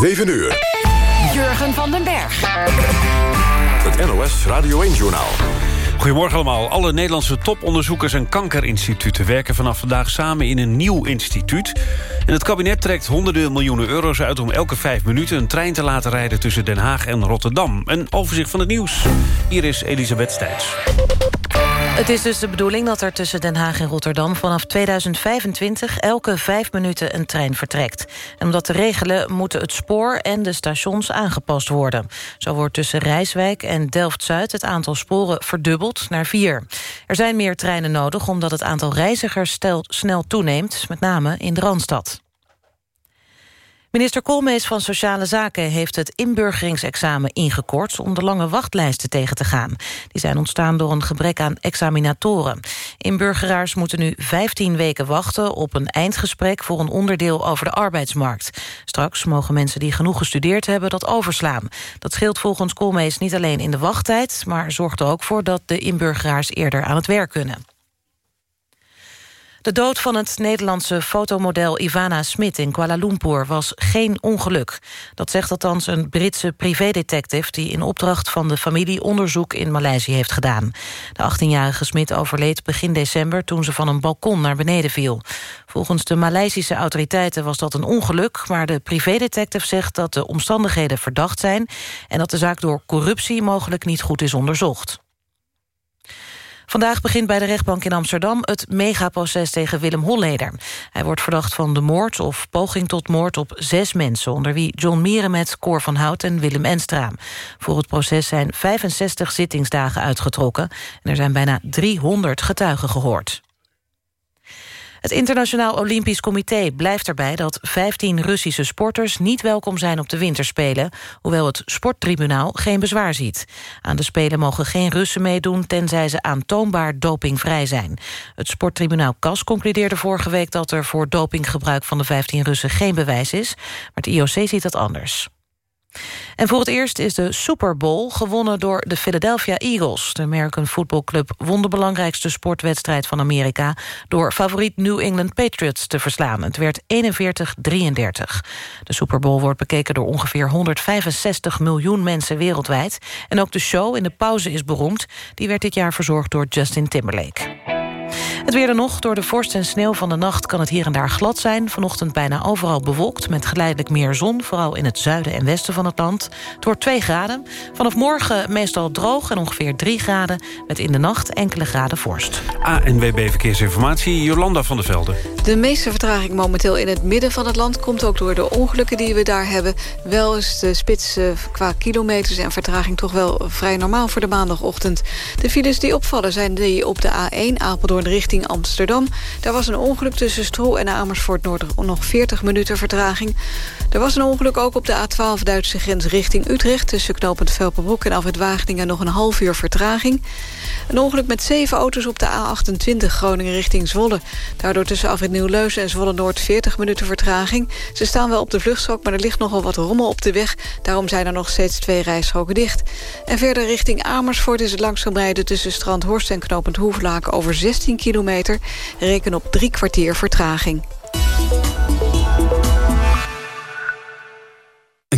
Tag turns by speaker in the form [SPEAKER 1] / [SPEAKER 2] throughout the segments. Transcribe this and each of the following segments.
[SPEAKER 1] 7 uur.
[SPEAKER 2] Jurgen van den Berg.
[SPEAKER 1] Het NOS Radio 1-journaal.
[SPEAKER 3] Goedemorgen allemaal. Alle Nederlandse toponderzoekers en kankerinstituten... werken vanaf vandaag samen in een nieuw instituut. En het kabinet trekt honderden miljoenen euro's uit... om elke vijf minuten een trein te laten rijden tussen Den Haag en Rotterdam. Een overzicht van het nieuws. Hier is Elisabeth Stijns.
[SPEAKER 4] Het is dus de bedoeling dat er tussen Den Haag en Rotterdam... vanaf 2025 elke vijf minuten een trein vertrekt. En om dat te regelen moeten het spoor en de stations aangepast worden. Zo wordt tussen Rijswijk en Delft-Zuid... het aantal sporen verdubbeld naar vier. Er zijn meer treinen nodig omdat het aantal reizigers snel toeneemt... met name in de Randstad. Minister Koolmees van Sociale Zaken heeft het inburgeringsexamen ingekort... om de lange wachtlijsten tegen te gaan. Die zijn ontstaan door een gebrek aan examinatoren. Inburgeraars moeten nu 15 weken wachten op een eindgesprek... voor een onderdeel over de arbeidsmarkt. Straks mogen mensen die genoeg gestudeerd hebben dat overslaan. Dat scheelt volgens Koolmees niet alleen in de wachttijd... maar zorgt er ook voor dat de inburgeraars eerder aan het werk kunnen. De dood van het Nederlandse fotomodel Ivana Smit in Kuala Lumpur was geen ongeluk. Dat zegt althans een Britse privédetective... die in opdracht van de familie onderzoek in Maleisië heeft gedaan. De 18-jarige Smit overleed begin december toen ze van een balkon naar beneden viel. Volgens de Maleisische autoriteiten was dat een ongeluk... maar de privédetective zegt dat de omstandigheden verdacht zijn... en dat de zaak door corruptie mogelijk niet goed is onderzocht. Vandaag begint bij de rechtbank in Amsterdam het megaproces tegen Willem Holleder. Hij wordt verdacht van de moord of poging tot moord op zes mensen... onder wie John Mierenmet, Cor van Hout en Willem Enstra. Voor het proces zijn 65 zittingsdagen uitgetrokken... en er zijn bijna 300 getuigen gehoord. Het Internationaal Olympisch Comité blijft erbij dat 15 Russische sporters niet welkom zijn op de winterspelen, hoewel het sporttribunaal geen bezwaar ziet. Aan de Spelen mogen geen Russen meedoen tenzij ze aantoonbaar dopingvrij zijn. Het sporttribunaal CAS concludeerde vorige week dat er voor dopinggebruik van de 15 Russen geen bewijs is, maar het IOC ziet dat anders. En voor het eerst is de Super Bowl gewonnen door de Philadelphia Eagles. De American Football Club won de belangrijkste sportwedstrijd van Amerika... door favoriet New England Patriots te verslaan. Het werd 41-33. De Super Bowl wordt bekeken door ongeveer 165 miljoen mensen wereldwijd. En ook de show in de pauze is beroemd. Die werd dit jaar verzorgd door Justin Timberlake. Het weer er nog. Door de vorst en sneeuw van de nacht kan het hier en daar glad zijn. Vanochtend bijna overal bewolkt met geleidelijk meer zon. Vooral in het zuiden en westen van het land. Het wordt 2 graden. Vanaf morgen meestal droog en ongeveer 3 graden. Met in de nacht enkele graden vorst.
[SPEAKER 3] ANWB Verkeersinformatie, Jolanda van der Velde.
[SPEAKER 5] De meeste vertraging momenteel in het midden van het land... komt ook door de ongelukken die we daar hebben. Wel is de spits uh, qua kilometers en vertraging... toch wel vrij normaal voor de maandagochtend. De files die opvallen zijn die op de A1 Apeldoorn richting Amsterdam. Daar was een ongeluk tussen Stroe en Amersfoort Noord nog 40 minuten vertraging. Er was een ongeluk ook op de A12 Duitse grens richting Utrecht... tussen knooppunt Velperbroek en Afrit Wageningen nog een half uur vertraging. Een ongeluk met zeven auto's op de A28 Groningen richting Zwolle. Daardoor tussen Afrit Nieuw-Leuzen en Zwolle-Noord 40 minuten vertraging. Ze staan wel op de vluchtstrook, maar er ligt nogal wat rommel op de weg. Daarom zijn er nog steeds twee rijstroken dicht. En verder richting Amersfoort is het langzaam rijden... tussen Strandhorst en knooppunt Hoeflaken over 16 kilometer. Reken op drie kwartier vertraging.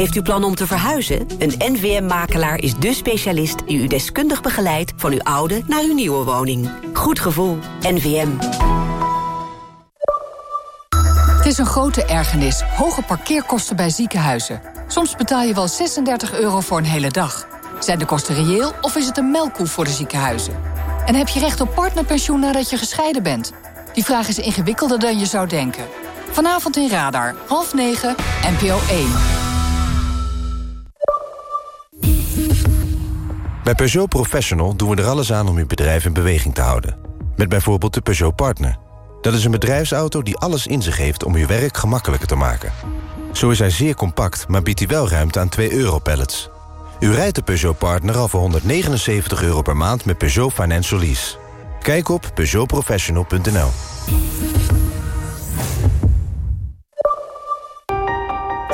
[SPEAKER 6] Heeft u plan om te verhuizen? Een NVM-makelaar is de specialist die u deskundig begeleidt... van uw oude naar uw nieuwe woning. Goed gevoel. NVM.
[SPEAKER 2] Het is een grote ergernis. Hoge parkeerkosten bij ziekenhuizen. Soms betaal je wel 36 euro voor een hele dag. Zijn de kosten reëel of is het een melkkoe voor de ziekenhuizen? En heb je recht op partnerpensioen nadat je gescheiden bent? Die vraag is ingewikkelder dan je zou denken. Vanavond in Radar, half negen, NPO 1.
[SPEAKER 7] Bij Peugeot Professional doen we er alles aan om uw bedrijf in beweging te houden. Met bijvoorbeeld de Peugeot Partner. Dat is een bedrijfsauto die alles in zich heeft om uw werk gemakkelijker te maken. Zo is hij zeer compact, maar biedt hij wel ruimte aan 2 euro-pallets. U rijdt de Peugeot Partner al voor 179 euro per maand met Peugeot Financial Lease. Kijk op peugeotprofessional.nl.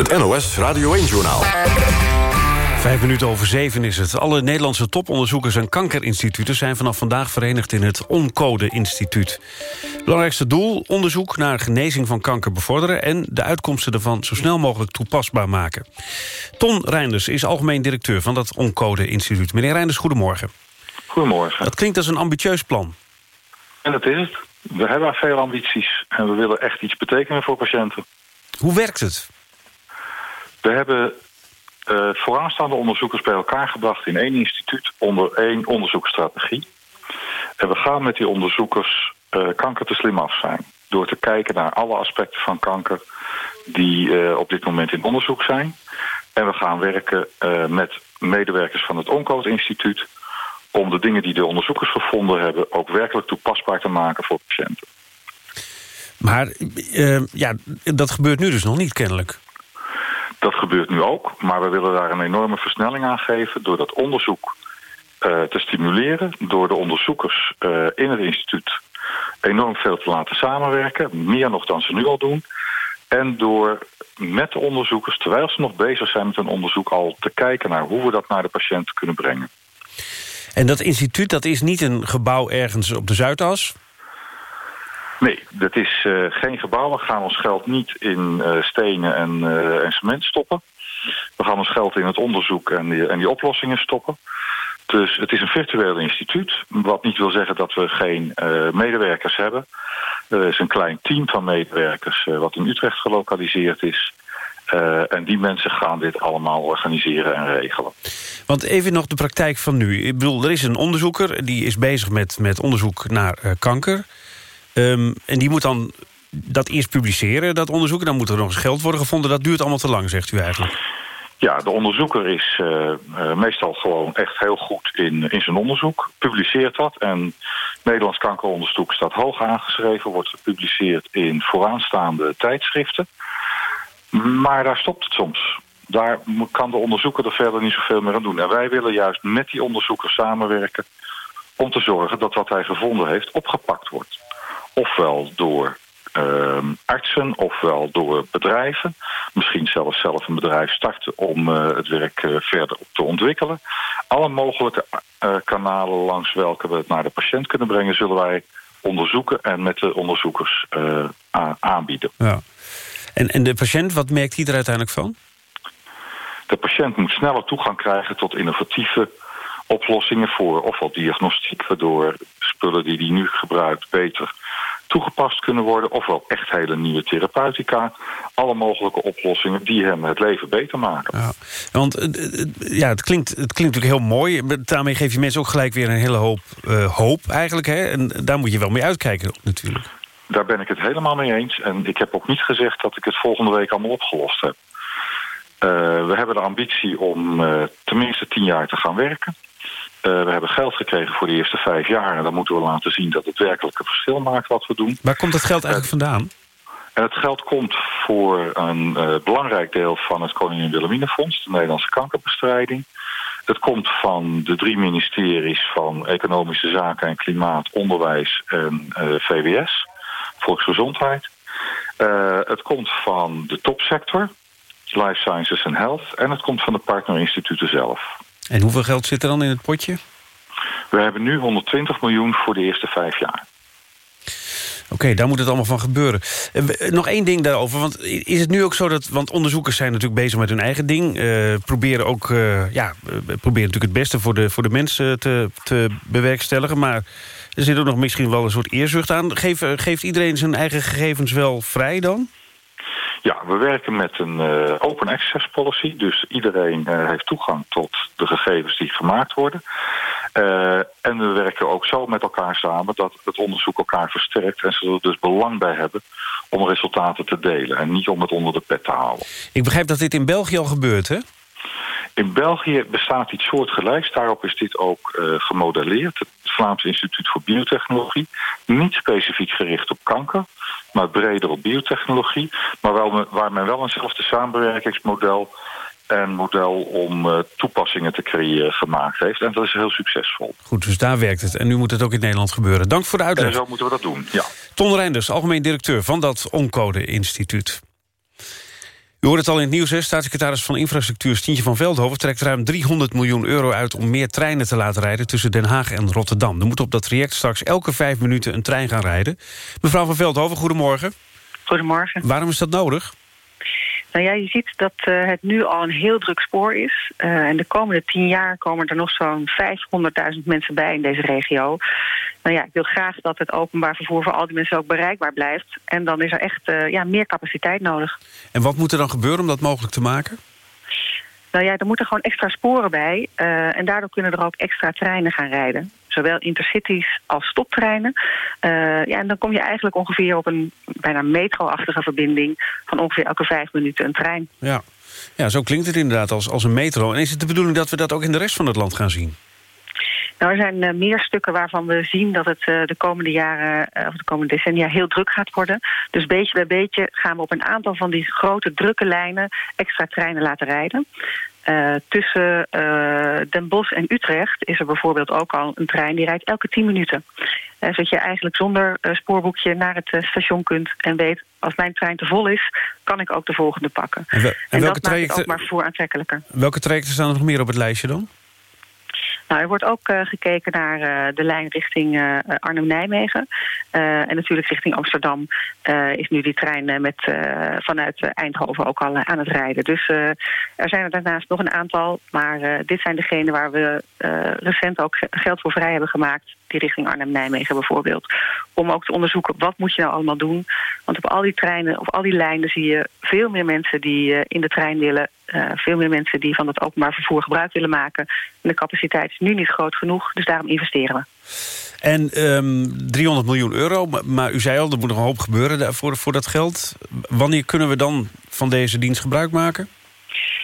[SPEAKER 1] Het NOS Radio 1-journaal.
[SPEAKER 3] Vijf minuten over zeven is het. Alle Nederlandse toponderzoekers en kankerinstituten... zijn vanaf vandaag verenigd in het Oncode-instituut. Belangrijkste doel, onderzoek naar genezing van kanker bevorderen... en de uitkomsten ervan zo snel mogelijk toepasbaar maken. Ton Reinders is algemeen directeur van dat Oncode-instituut. Meneer Reinders, goedemorgen.
[SPEAKER 8] Goedemorgen.
[SPEAKER 3] Dat klinkt als een ambitieus plan.
[SPEAKER 8] En dat is het. We hebben veel ambities en we willen echt iets betekenen voor patiënten.
[SPEAKER 3] Hoe werkt het?
[SPEAKER 8] We hebben uh, vooraanstaande onderzoekers bij elkaar gebracht in één instituut onder één onderzoeksstrategie. En we gaan met die onderzoekers uh, kanker te slim af zijn. Door te kijken naar alle aspecten van kanker die uh, op dit moment in onderzoek zijn. En we gaan werken met medewerkers van het Oncode Instituut om de dingen die de onderzoekers gevonden hebben... ook werkelijk toepasbaar te maken voor patiënten.
[SPEAKER 3] Maar ja, dat gebeurt nu dus nog niet kennelijk.
[SPEAKER 8] Dat gebeurt nu ook, maar we willen daar een enorme versnelling aan geven... door dat onderzoek uh, te stimuleren, door de onderzoekers uh, in het instituut... enorm veel te laten samenwerken, meer nog dan ze nu al doen... en door met de onderzoekers, terwijl ze nog bezig zijn met een onderzoek... al te kijken naar hoe we dat naar de patiënt kunnen brengen.
[SPEAKER 3] En dat instituut, dat is niet een gebouw ergens op de Zuidas?
[SPEAKER 8] Nee, dat is uh, geen gebouw. We gaan ons geld niet in uh, stenen en, uh, en, cement stoppen. We gaan ons geld in het onderzoek en die, en die oplossingen stoppen. Dus het is een virtueel instituut. Wat niet wil zeggen dat we geen medewerkers hebben. Er is een klein team van medewerkers wat in Utrecht gelokaliseerd is. en die mensen gaan dit allemaal organiseren en regelen.
[SPEAKER 3] Want even nog de praktijk van nu. Ik bedoel, er is een onderzoeker die is bezig met, met onderzoek naar kanker... Um, en die moet dan dat eerst publiceren, dat onderzoek. Dan moet er nog eens geld worden gevonden. Dat duurt allemaal te lang, zegt u eigenlijk.
[SPEAKER 8] Ja, de onderzoeker is uh, uh, meestal gewoon echt heel goed in, in zijn onderzoek. Publiceert dat. En Nederlands kankeronderzoek staat hoog aangeschreven. Wordt gepubliceerd in vooraanstaande tijdschriften. Maar daar stopt het soms. Daar kan de onderzoeker er verder niet zoveel meer aan doen. En wij willen juist met die onderzoeker samenwerken... om te zorgen dat wat hij gevonden heeft opgepakt wordt ofwel door uh, artsen ofwel door bedrijven. Misschien zelfs zelf een bedrijf starten om uh, het werk uh, verder te ontwikkelen. Alle mogelijke uh, kanalen langs welke we het naar de patiënt kunnen brengen... zullen wij onderzoeken en met de onderzoekers aanbieden.
[SPEAKER 3] Ja. En, en de patiënt, wat merkt hij er uiteindelijk van?
[SPEAKER 8] De patiënt moet sneller toegang krijgen tot innovatieve oplossingen voor ofwel diagnostiek... waardoor spullen die hij nu gebruikt beter toegepast kunnen worden... ofwel echt hele nieuwe therapeutica. Alle mogelijke oplossingen die hem het leven beter maken.
[SPEAKER 3] Ja, want ja, het, klinkt, het klinkt natuurlijk heel mooi. Daarmee geef je mensen ook gelijk weer een hele hoop uh, hoop eigenlijk. Hè? En daar moet je wel mee uitkijken natuurlijk.
[SPEAKER 8] Daar ben ik het helemaal mee eens. En ik heb ook niet gezegd dat ik het volgende week allemaal opgelost heb. Uh, we hebben de ambitie om uh, tenminste tien jaar te gaan werken. Uh, we hebben geld gekregen voor de eerste vijf jaar. En dan moeten we laten zien dat het werkelijk een verschil maakt wat we doen.
[SPEAKER 3] Waar komt dat geld eigenlijk vandaan?
[SPEAKER 8] En het geld komt voor een uh, belangrijk deel van het Koningin Wilhelminafonds... de Nederlandse kankerbestrijding. Het komt van de drie ministeries van Economische Zaken en Klimaat... Onderwijs en VWS, Volksgezondheid. het komt van de topsector, Life Sciences en Health... en het komt van de partnerinstituten zelf.
[SPEAKER 3] En hoeveel geld zit er dan in het potje?
[SPEAKER 8] We hebben nu 120 miljoen voor de eerste vijf jaar.
[SPEAKER 3] Oké, okay, daar moet het allemaal van gebeuren. Uh, nog één ding daarover, want is het nu ook zo dat... want onderzoekers zijn natuurlijk bezig met hun eigen ding... Uh, proberen ook uh, ja, proberen natuurlijk het beste voor de, voor de mensen te, te bewerkstelligen... maar Er zit ook nog misschien wel een soort eerzucht aan. Geef, geeft iedereen zijn eigen gegevens wel vrij dan?
[SPEAKER 8] Ja, we werken met een uh, open access policy. Dus iedereen uh, heeft toegang tot de gegevens die gemaakt worden. Uh, en we werken ook zo met elkaar samen dat het onderzoek elkaar versterkt... en ze er dus belang bij hebben om resultaten te delen... en niet om het onder de pet te houden.
[SPEAKER 3] Ik begrijp dat dit in België al gebeurt, hè?
[SPEAKER 8] In België bestaat iets soortgelijks. Daarop is dit ook uh, gemodelleerd. Het Vlaams Instituut voor Biotechnologie. Niet specifiek gericht op kanker, maar breder op biotechnologie. Maar wel, waar men wel eenzelfde samenwerkingsmodel en model om uh, toepassingen te creëren gemaakt heeft. En dat is heel succesvol.
[SPEAKER 3] Goed, dus daar werkt het. En nu moet het ook in Nederland gebeuren. Dank voor de uitleg.
[SPEAKER 8] En zo moeten we dat doen, ja.
[SPEAKER 3] Ton Reinders, algemeen directeur van dat Oncode Instituut. U hoort het al in het nieuws, hè? staatssecretaris van Infrastructuur Stientje van Veldhoven... trekt ruim 300 miljoen euro uit om meer treinen te laten rijden... tussen Den Haag en Rotterdam. Er moet op dat traject straks elke vijf minuten een trein gaan rijden. Mevrouw van Veldhoven, goedemorgen.
[SPEAKER 9] Goedemorgen.
[SPEAKER 3] Waarom is dat nodig?
[SPEAKER 9] Nou ja, je ziet dat uh, het nu al een heel druk spoor is. Uh, en de komende tien jaar komen er nog zo'n 500.000 mensen bij in deze regio. Nou ja, ik wil graag dat het openbaar vervoer voor al die mensen ook bereikbaar blijft. En dan is er echt uh, ja, meer capaciteit nodig.
[SPEAKER 3] En wat moet er dan gebeuren om dat mogelijk te maken?
[SPEAKER 9] Nou ja, er moeten gewoon extra sporen bij. En daardoor kunnen er ook extra treinen gaan rijden. Zowel intercities als stoptreinen. Uh, ja, en dan kom je eigenlijk ongeveer op een bijna metro-achtige verbinding... van ongeveer elke vijf minuten een trein.
[SPEAKER 3] Ja, ja zo klinkt het inderdaad als, als een metro. En is het de bedoeling dat we dat ook in de rest van het land gaan zien?
[SPEAKER 9] Nou, er zijn uh, meer stukken waarvan we zien dat het uh, de komende jaren, uh, of de komende decennia heel druk gaat worden. Dus beetje bij beetje gaan we op een aantal van die grote drukke lijnen extra treinen laten rijden. Tussen Den Bosch en Utrecht is er bijvoorbeeld ook al een trein die rijdt elke 10 minuten. zodat je eigenlijk zonder spoorboekje naar het station kunt en weet als mijn trein te vol is, kan ik ook de volgende pakken.
[SPEAKER 3] En, wel, en,
[SPEAKER 9] en
[SPEAKER 3] welke
[SPEAKER 9] dat maakt het ook maar voor aantrekkelijker.
[SPEAKER 3] Welke trajecten staan er nog meer op het lijstje dan?
[SPEAKER 9] Nou, er wordt ook uh, gekeken naar uh, de lijn richting uh, Arnhem-Nijmegen. en natuurlijk richting Amsterdam is nu die trein met, vanuit Eindhoven ook al aan het rijden. Dus er zijn er daarnaast nog een aantal. Maar dit zijn degenen waar we recent ook geld voor vrij hebben gemaakt. Die richting Arnhem-Nijmegen bijvoorbeeld. Om ook te onderzoeken wat moet je nou allemaal doen. Want op al die treinen, op al die lijnen zie je veel meer mensen die in de trein willen. veel meer mensen die van het openbaar vervoer gebruik willen maken. En de capaciteit is nu niet groot genoeg, dus daarom investeren we.
[SPEAKER 3] En um, 300 miljoen euro, maar u zei al, er moet nog een hoop gebeuren voor, voor dat geld. Wanneer kunnen we dan van deze dienst gebruik maken?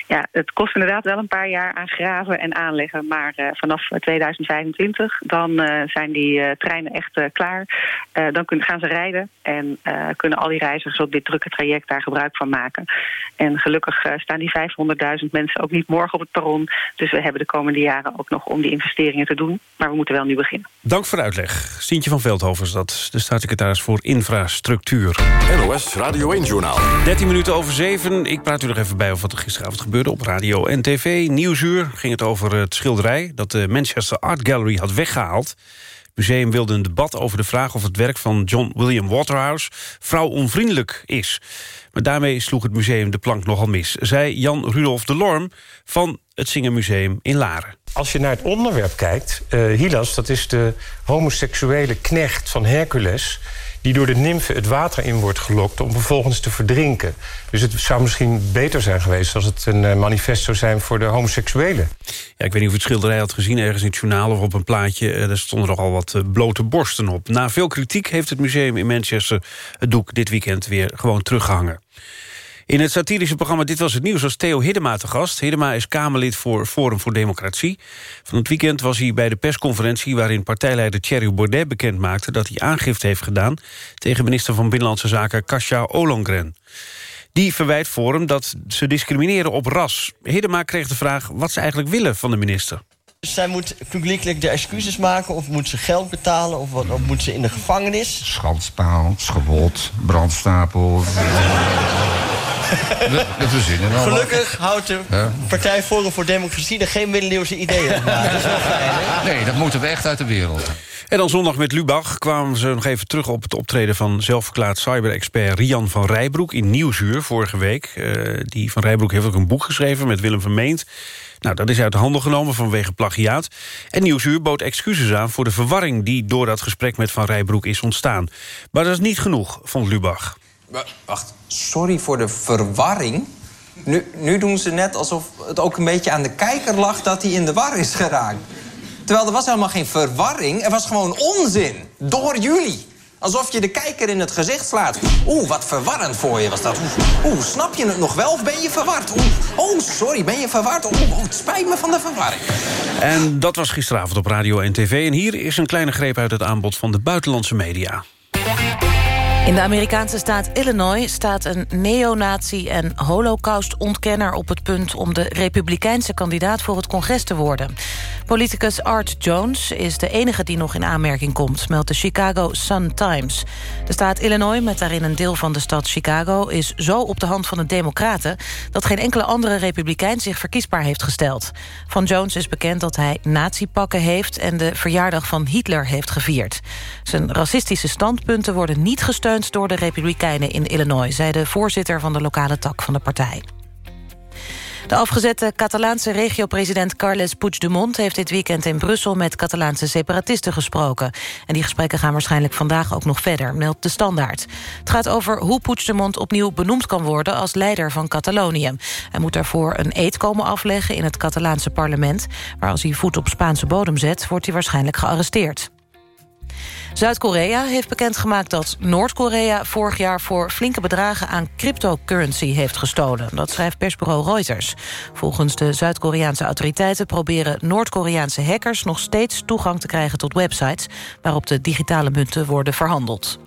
[SPEAKER 9] Ja, het kost inderdaad wel een paar jaar aan graven en aanleggen. Maar uh, vanaf 2025 dan uh, zijn die uh, treinen echt klaar. dan kun, gaan ze rijden en kunnen al die reizigers op dit drukke traject daar gebruik van maken. En gelukkig staan die 500.000 mensen ook niet morgen op het perron. Dus we hebben de komende jaren ook nog om die investeringen te doen. Maar we moeten wel nu beginnen.
[SPEAKER 3] Dank voor de uitleg. Stientje van Veldhoven is dat, de staatssecretaris voor Infrastructuur.
[SPEAKER 1] NOS Radio 1-journaal.
[SPEAKER 3] 13 minuten over 7. Ik praat u nog even bij over wat er gisteravond gebeurde op radio en tv. Nieuwsuur ging het over het schilderij dat de Manchester Art Gallery had weggehaald. Het museum wilde een debat over de vraag of het werk van John William Waterhouse vrouwonvriendelijk is. Maar daarmee sloeg het museum de plank nogal mis, zei Jan Rudolf de Lorm van het Singermuseum in Laren.
[SPEAKER 10] Als je naar het onderwerp kijkt, uh, Hylas, dat is de homoseksuele knecht van Hercules die door de nymfe het water in wordt gelokt om vervolgens te verdrinken. Dus het zou misschien beter zijn geweest als het een manifest zou zijn voor de homoseksuelen.
[SPEAKER 3] Ja, ik weet niet of het schilderij had gezien ergens in het journaal of op een plaatje. Er stonden nogal wat blote borsten op. Na veel kritiek heeft het museum in Manchester het doek dit weekend weer gewoon teruggehangen. In het satirische programma Dit Was Het Nieuws was Theo Hiddema te gast. Hiddema is Kamerlid voor Forum voor Democratie. Van het weekend was hij bij de persconferentie... waarin partijleider Thierry Baudet bekend maakte... dat hij aangifte heeft gedaan tegen minister van Binnenlandse Zaken Kasia Ollongren. Die verwijt Forum dat ze discrimineren op ras. Hiddema kreeg de vraag wat ze eigenlijk willen van de minister.
[SPEAKER 11] Zij moet publiekelijk de excuses maken of moet ze geld betalen of, wat, of moet ze in de gevangenis?
[SPEAKER 12] Schandpaal, schabot, brandstapel. Verzinnen allemaal.
[SPEAKER 11] Gelukkig houdt de ja. Partij Forum voor Democratie er geen middeleeuwse ideeën op. dat is wel fijn, hè?
[SPEAKER 12] Nee, dat moeten we echt uit de wereld.
[SPEAKER 3] En dan zondag met Lubach kwamen ze nog even terug op het optreden... van zelfverklaard cyber-expert Rian van Rijbroek in Nieuwsuur vorige week. Uh, die van Rijbroek heeft ook een boek geschreven met Willem van Meent. Nou, dat is uit de handen genomen vanwege plagiaat. En Nieuwsuur bood excuses aan voor de verwarring... die door dat gesprek met Van Rijbroek is ontstaan. Maar dat is niet genoeg, vond Lubach.
[SPEAKER 13] Wacht, sorry voor de verwarring? Nu, nu doen ze net alsof het ook een beetje aan de kijker lag... dat hij in de war is geraakt. Terwijl er was helemaal geen verwarring, er was gewoon onzin. Door jullie. Alsof je de kijker in het gezicht slaat. Oeh, wat verwarrend voor je was dat. Oeh, snap je het nog wel of ben je verward? Oeh, oh, sorry, ben je verward? Oeh, oh, het spijt me van de verwarring.
[SPEAKER 3] En dat was gisteravond op radio en tv. En hier is een kleine greep uit het aanbod van de buitenlandse media.
[SPEAKER 4] In de Amerikaanse staat Illinois staat een neonazi en holocaustontkenner op het punt om de republikeinse kandidaat voor het congres te worden. Politicus Art Jones is de enige die nog in aanmerking komt, meldt de Chicago Sun-Times. De staat Illinois, met daarin een deel van de stad Chicago, is zo op de hand van de democraten dat geen enkele andere republikein zich verkiesbaar heeft gesteld. Van Jones is bekend dat hij nazi-pakken heeft en de verjaardag van Hitler heeft gevierd. Zijn racistische standpunten worden niet gesteund door de Republikeinen in Illinois... zei de voorzitter van de lokale tak van de partij. De afgezette Catalaanse regio-president Carles Puigdemont... heeft dit weekend in Brussel met Catalaanse separatisten gesproken. En die gesprekken gaan waarschijnlijk vandaag ook nog verder, meldt de Standaard. Het gaat over hoe Puigdemont opnieuw benoemd kan worden... als leider van Catalonië. Hij moet daarvoor een eed komen afleggen in het Catalaanse parlement... maar als hij voet op Spaanse bodem zet, wordt hij waarschijnlijk gearresteerd. Zuid-Korea heeft bekendgemaakt dat Noord-Korea vorig jaar voor flinke bedragen aan cryptocurrency heeft gestolen. Dat schrijft persbureau Reuters. Volgens de Zuid-Koreaanse autoriteiten proberen Noord-Koreaanse hackers nog steeds toegang te krijgen tot websites waarop de digitale munten worden verhandeld.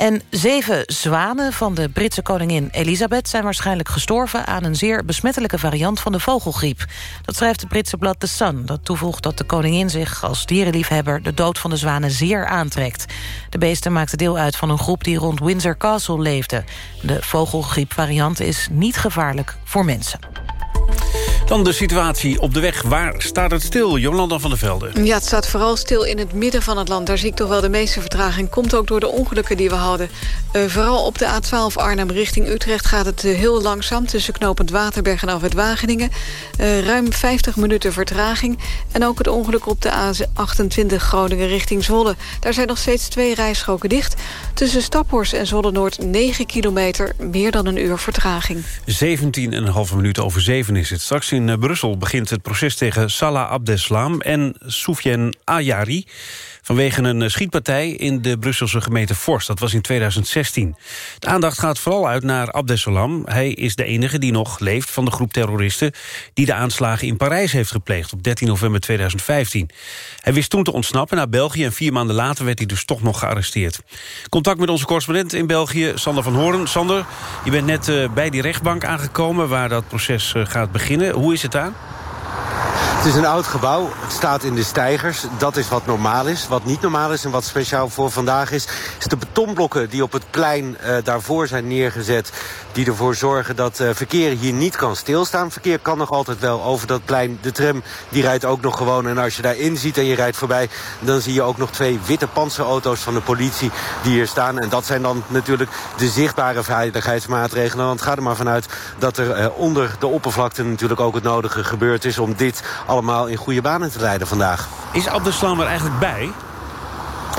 [SPEAKER 4] En zeven zwanen van de Britse koningin Elisabeth... zijn waarschijnlijk gestorven aan een zeer besmettelijke variant van de vogelgriep. Dat schrijft het Britse blad The Sun. Dat toevoegt dat de koningin zich als dierenliefhebber... de dood van de zwanen zeer aantrekt. De beesten maakten deel uit van een groep die rond Windsor Castle leefde. De vogelgriepvariant is niet gevaarlijk voor mensen.
[SPEAKER 3] Dan de situatie op de weg. Waar staat het stil? Jolanda van der Velde.
[SPEAKER 5] Ja, het staat vooral stil in het midden van het land. Daar zie ik toch wel de meeste vertraging. Komt ook door de ongelukken die we hadden. Uh, vooral op de A12 Arnhem richting Utrecht gaat het uh, heel langzaam... tussen knooppunt Waterberg en af het Wageningen. Uh, ruim 50 minuten vertraging. En ook het ongeluk op de A28 Groningen richting Zwolle. Daar zijn nog steeds twee rijstroken dicht. Tussen Staphorst en Zwolle-Noord 9 kilometer. Meer dan een uur vertraging.
[SPEAKER 3] 17,5 minuten over 7 is het. Straks in Brussel begint het proces tegen Salah Abdeslam en Soufiane Ayari vanwege een eh, schietpartij in de Brusselse gemeente Forst. Dat was in 2016. De aandacht gaat vooral uit naar Abdesalam. Hij is de enige die nog leeft van de groep terroristen... die de aanslagen in Parijs heeft gepleegd op 13 november 2015. Hij wist toen te ontsnappen naar België... en vier maanden later werd hij dus toch nog gearresteerd. Contact met onze correspondent in België, Sander van Hoorn. Sander, je bent net uh, bij die rechtbank aangekomen... waar dat proces uh, gaat beginnen. Hoe is het daar?
[SPEAKER 14] Het is een oud gebouw, het staat in de stijgers. Dat is wat normaal is. Wat niet normaal is en wat speciaal voor vandaag is... is de betonblokken die op het plein uh, daarvoor zijn neergezet... die ervoor zorgen dat uh, verkeer hier niet kan stilstaan. Verkeer kan nog altijd wel over dat plein. De tram die rijdt ook nog gewoon. En als je daarin ziet en je rijdt voorbij... dan zie je ook nog twee witte panzerauto's van de politie die hier staan. En dat zijn dan natuurlijk de zichtbare veiligheidsmaatregelen. Want ga er maar vanuit dat er uh, onder de oppervlakte... natuurlijk ook het nodige gebeurd is om dit allemaal in goede banen te leiden vandaag.
[SPEAKER 3] Is Abdeslam er eigenlijk bij?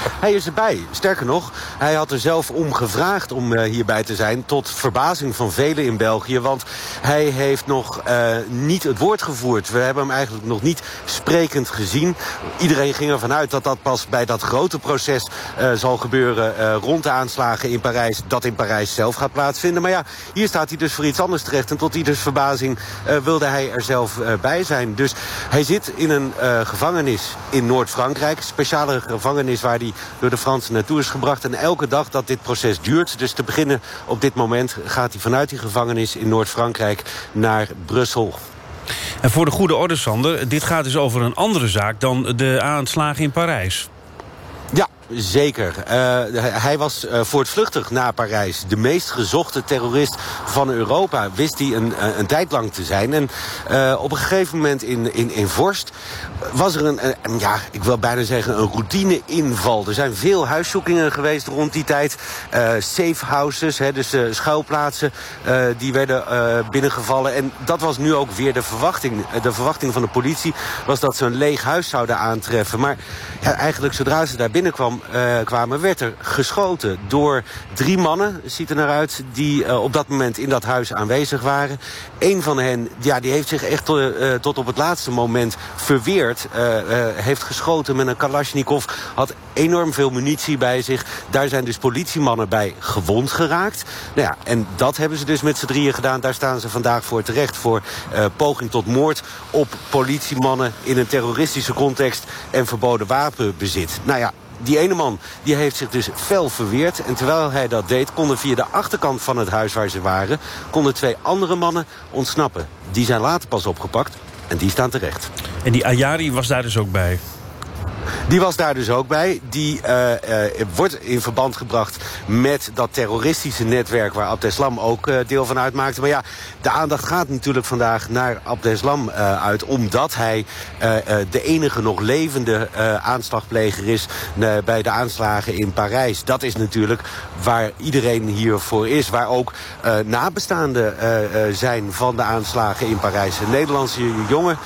[SPEAKER 14] Hij is erbij. Sterker nog, hij had er zelf om gevraagd om uh, hierbij te zijn... tot verbazing van velen in België. Want hij heeft nog uh, niet het woord gevoerd. We hebben hem eigenlijk nog niet sprekend gezien. Iedereen ging ervan uit dat dat pas bij dat grote proces uh, zal gebeuren... rond de aanslagen in Parijs, dat in Parijs zelf gaat plaatsvinden. Maar ja, hier staat hij dus voor iets anders terecht. En tot ieders verbazing wilde hij er zelf bij zijn. Dus hij zit in een gevangenis in Noord-Frankrijk. Speciale gevangenis waar hij door de Fransen naartoe is gebracht. En elke dag dat dit proces duurt, dus te beginnen op dit moment... gaat hij vanuit die gevangenis in Noord-Frankrijk naar Brussel.
[SPEAKER 3] En voor de goede orde, Sander, dit gaat dus over een andere zaak... dan de aanslagen in Parijs.
[SPEAKER 14] Zeker. Uh, hij was uh, voortvluchtig naar Parijs. De meest gezochte terrorist van Europa. Wist hij een, een tijd lang te zijn. En op een gegeven moment in, in, in Vorst was er een, een, ja, ik wil bijna zeggen, een routine-inval. Er zijn veel huiszoekingen geweest rond die tijd. safe houses, hè, dus schuilplaatsen, die werden binnengevallen. En dat was nu ook weer de verwachting. De verwachting van de politie was dat ze een leeg huis zouden aantreffen. Maar ja, eigenlijk zodra ze daar binnenkwam, uh, kwamen, werd er geschoten door drie mannen, ziet er naar uit, die uh, op dat moment in dat huis aanwezig waren. Eén van hen, ja, die heeft zich echt uh, tot op het laatste moment verweerd. heeft geschoten met een Kalashnikov, had enorm veel munitie bij zich. Daar zijn dus politiemannen bij gewond geraakt. Nou ja, en dat hebben ze dus met z'n drieën gedaan. Daar staan ze vandaag voor terecht voor poging tot moord op politiemannen in een terroristische context en verboden wapenbezit. Nou ja, die ene man die heeft zich dus fel verweerd. En terwijl hij dat deed, konden via de achterkant van het huis waar ze waren... konden twee andere mannen ontsnappen. Die zijn later pas opgepakt en die staan terecht.
[SPEAKER 3] En die Ayari was daar dus ook bij?
[SPEAKER 14] Die was daar dus ook bij. Die uh, uh, wordt in verband gebracht met dat terroristische netwerk... waar Abdeslam ook uh, deel van uitmaakte. Maar ja, de aandacht gaat natuurlijk vandaag naar Abdeslam uit... omdat hij de enige nog levende aanslagpleger is... bij de aanslagen in Parijs. Dat is natuurlijk waar iedereen hiervoor is. Waar ook nabestaanden zijn van de aanslagen in Parijs. Een Nederlandse jongen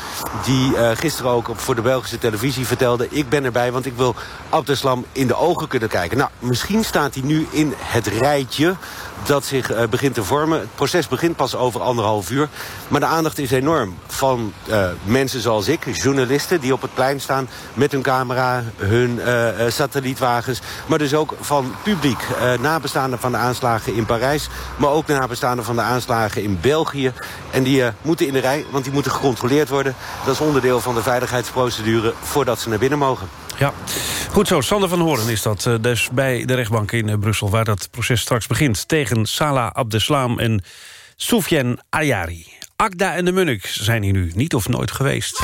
[SPEAKER 14] die gisteren ook voor de Belgische televisie vertelde... ik ben erbij, want ik wil Abdeslam in de ogen kunnen kijken. Nou, misschien staat hij nu in het rijtje dat zich uh, begint te vormen. Het proces begint pas over anderhalf uur. Maar de aandacht is enorm van uh, mensen zoals ik, journalisten... die op het plein staan met hun camera, hun uh, satellietwagens. Maar dus ook van publiek, nabestaanden van de aanslagen in Parijs... maar ook nabestaanden van de aanslagen in België. En die moeten in de rij, want die moeten gecontroleerd worden. Dat is onderdeel van de veiligheidsprocedure voordat ze naar binnen mogen.
[SPEAKER 3] Ja, goed zo. Sander van Horen is dat dus bij de rechtbank in Brussel... waar dat proces straks begint tegen Salah Abdeslam en Soufiane Ayari. Akda en de Munnik zijn hier nu niet of nooit geweest.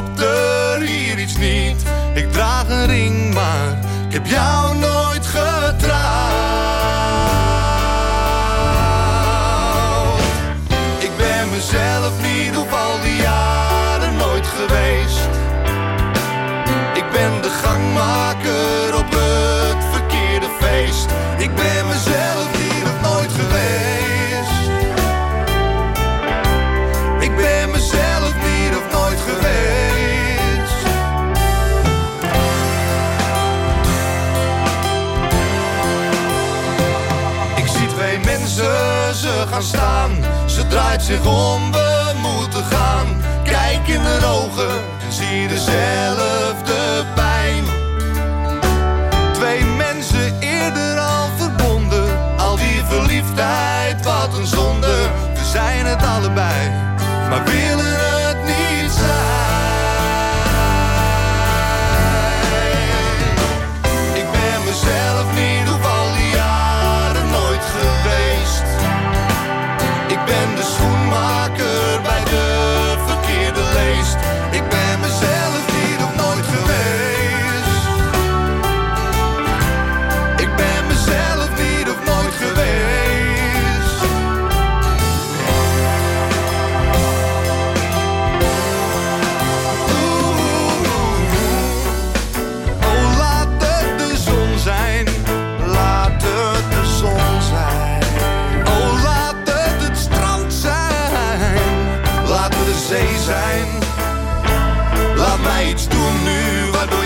[SPEAKER 15] Klopt er hier iets niet. Ik draag een ring, maar ik heb jou nooit Ze draait zich om, we moeten gaan. Kijk in de ogen en zie dezelfde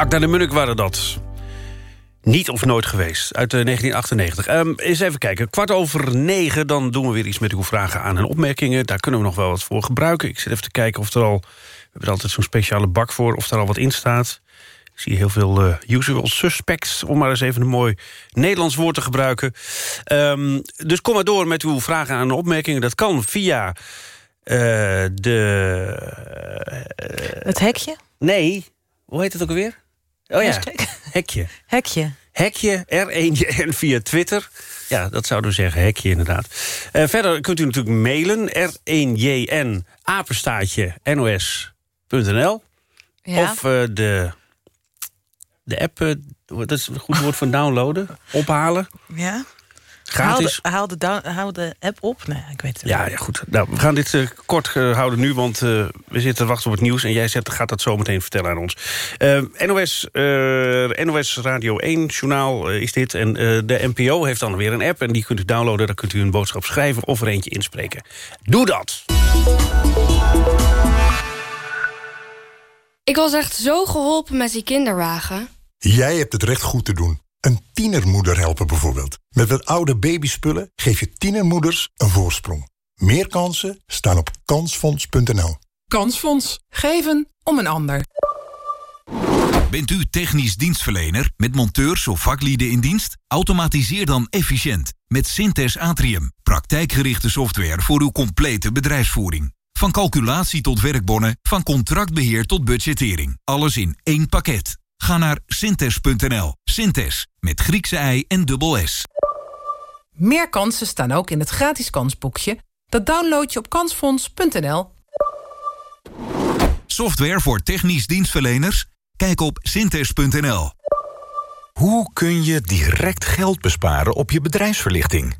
[SPEAKER 3] Akda de Munnik waren dat. Niet of nooit geweest, uit eh, 1998. Ehm, eens even kijken, kwart over negen... dan doen we weer iets met uw vragen aan en opmerkingen. Daar kunnen we nog wel wat voor gebruiken. Ik zit even te kijken of er al... we hebben er altijd zo'n speciale bak voor, of er al wat in staat. Ik zie heel veel eh, usual suspects... om maar eens even een mooi Nederlands woord te gebruiken. Ehm, dus kom maar door met uw vragen aan en opmerkingen. Dat kan via eh, de...
[SPEAKER 4] Het hekje?
[SPEAKER 3] Nee, hoe heet het ook alweer? Oh ja, hekje.
[SPEAKER 4] Hekje.
[SPEAKER 3] Hekje, R1 en via Twitter. Ja, dat zouden we zeggen, hekje inderdaad. Eh, verder kunt u natuurlijk mailen, R1JN, apenstaatje, nos.nl.
[SPEAKER 4] Ja.
[SPEAKER 3] Of eh, de, de app, eh, dat is een goed woord voor downloaden, ophalen.
[SPEAKER 4] Ja.
[SPEAKER 3] Gratis.
[SPEAKER 4] Haal de, haal, de down- haal de app op? Nee, ik weet het
[SPEAKER 3] Ja, ja, goed. Nou, we gaan dit eh, kort houden nu, want eh, we zitten te wachten op het nieuws... en jij zet, gaat dat zo meteen vertellen aan ons. Eh, NOS, eh, NOS Radio 1 journaal is dit. En eh, de NPO heeft dan weer een app en die kunt u downloaden. Daar kunt u een boodschap schrijven of er eentje inspreken. Doe dat!
[SPEAKER 16] Ik was echt zo geholpen met die kinderwagen.
[SPEAKER 17] Jij hebt het recht goed te doen. Een tienermoeder helpen bijvoorbeeld. Met wat oude babyspullen geef je tienermoeders een voorsprong. Meer kansen staan op kansfonds.nl.
[SPEAKER 18] Kansfonds. Geven om een ander.
[SPEAKER 19] Bent u technisch dienstverlener met monteurs of vaklieden in dienst? Automatiseer dan efficiënt met Synthes Atrium. Praktijkgerichte software voor uw complete bedrijfsvoering. Van calculatie tot werkbonnen, van contractbeheer tot budgettering. Alles in één pakket. Ga naar synthes.nl. Synthes, met Griekse ei en dubbel S.
[SPEAKER 18] Meer kansen staan ook in het gratis kansboekje. Dat download je op kansfonds.nl.
[SPEAKER 19] Software voor technisch dienstverleners? Kijk op synthes.nl.
[SPEAKER 20] Hoe kun je direct geld besparen op je bedrijfsverlichting?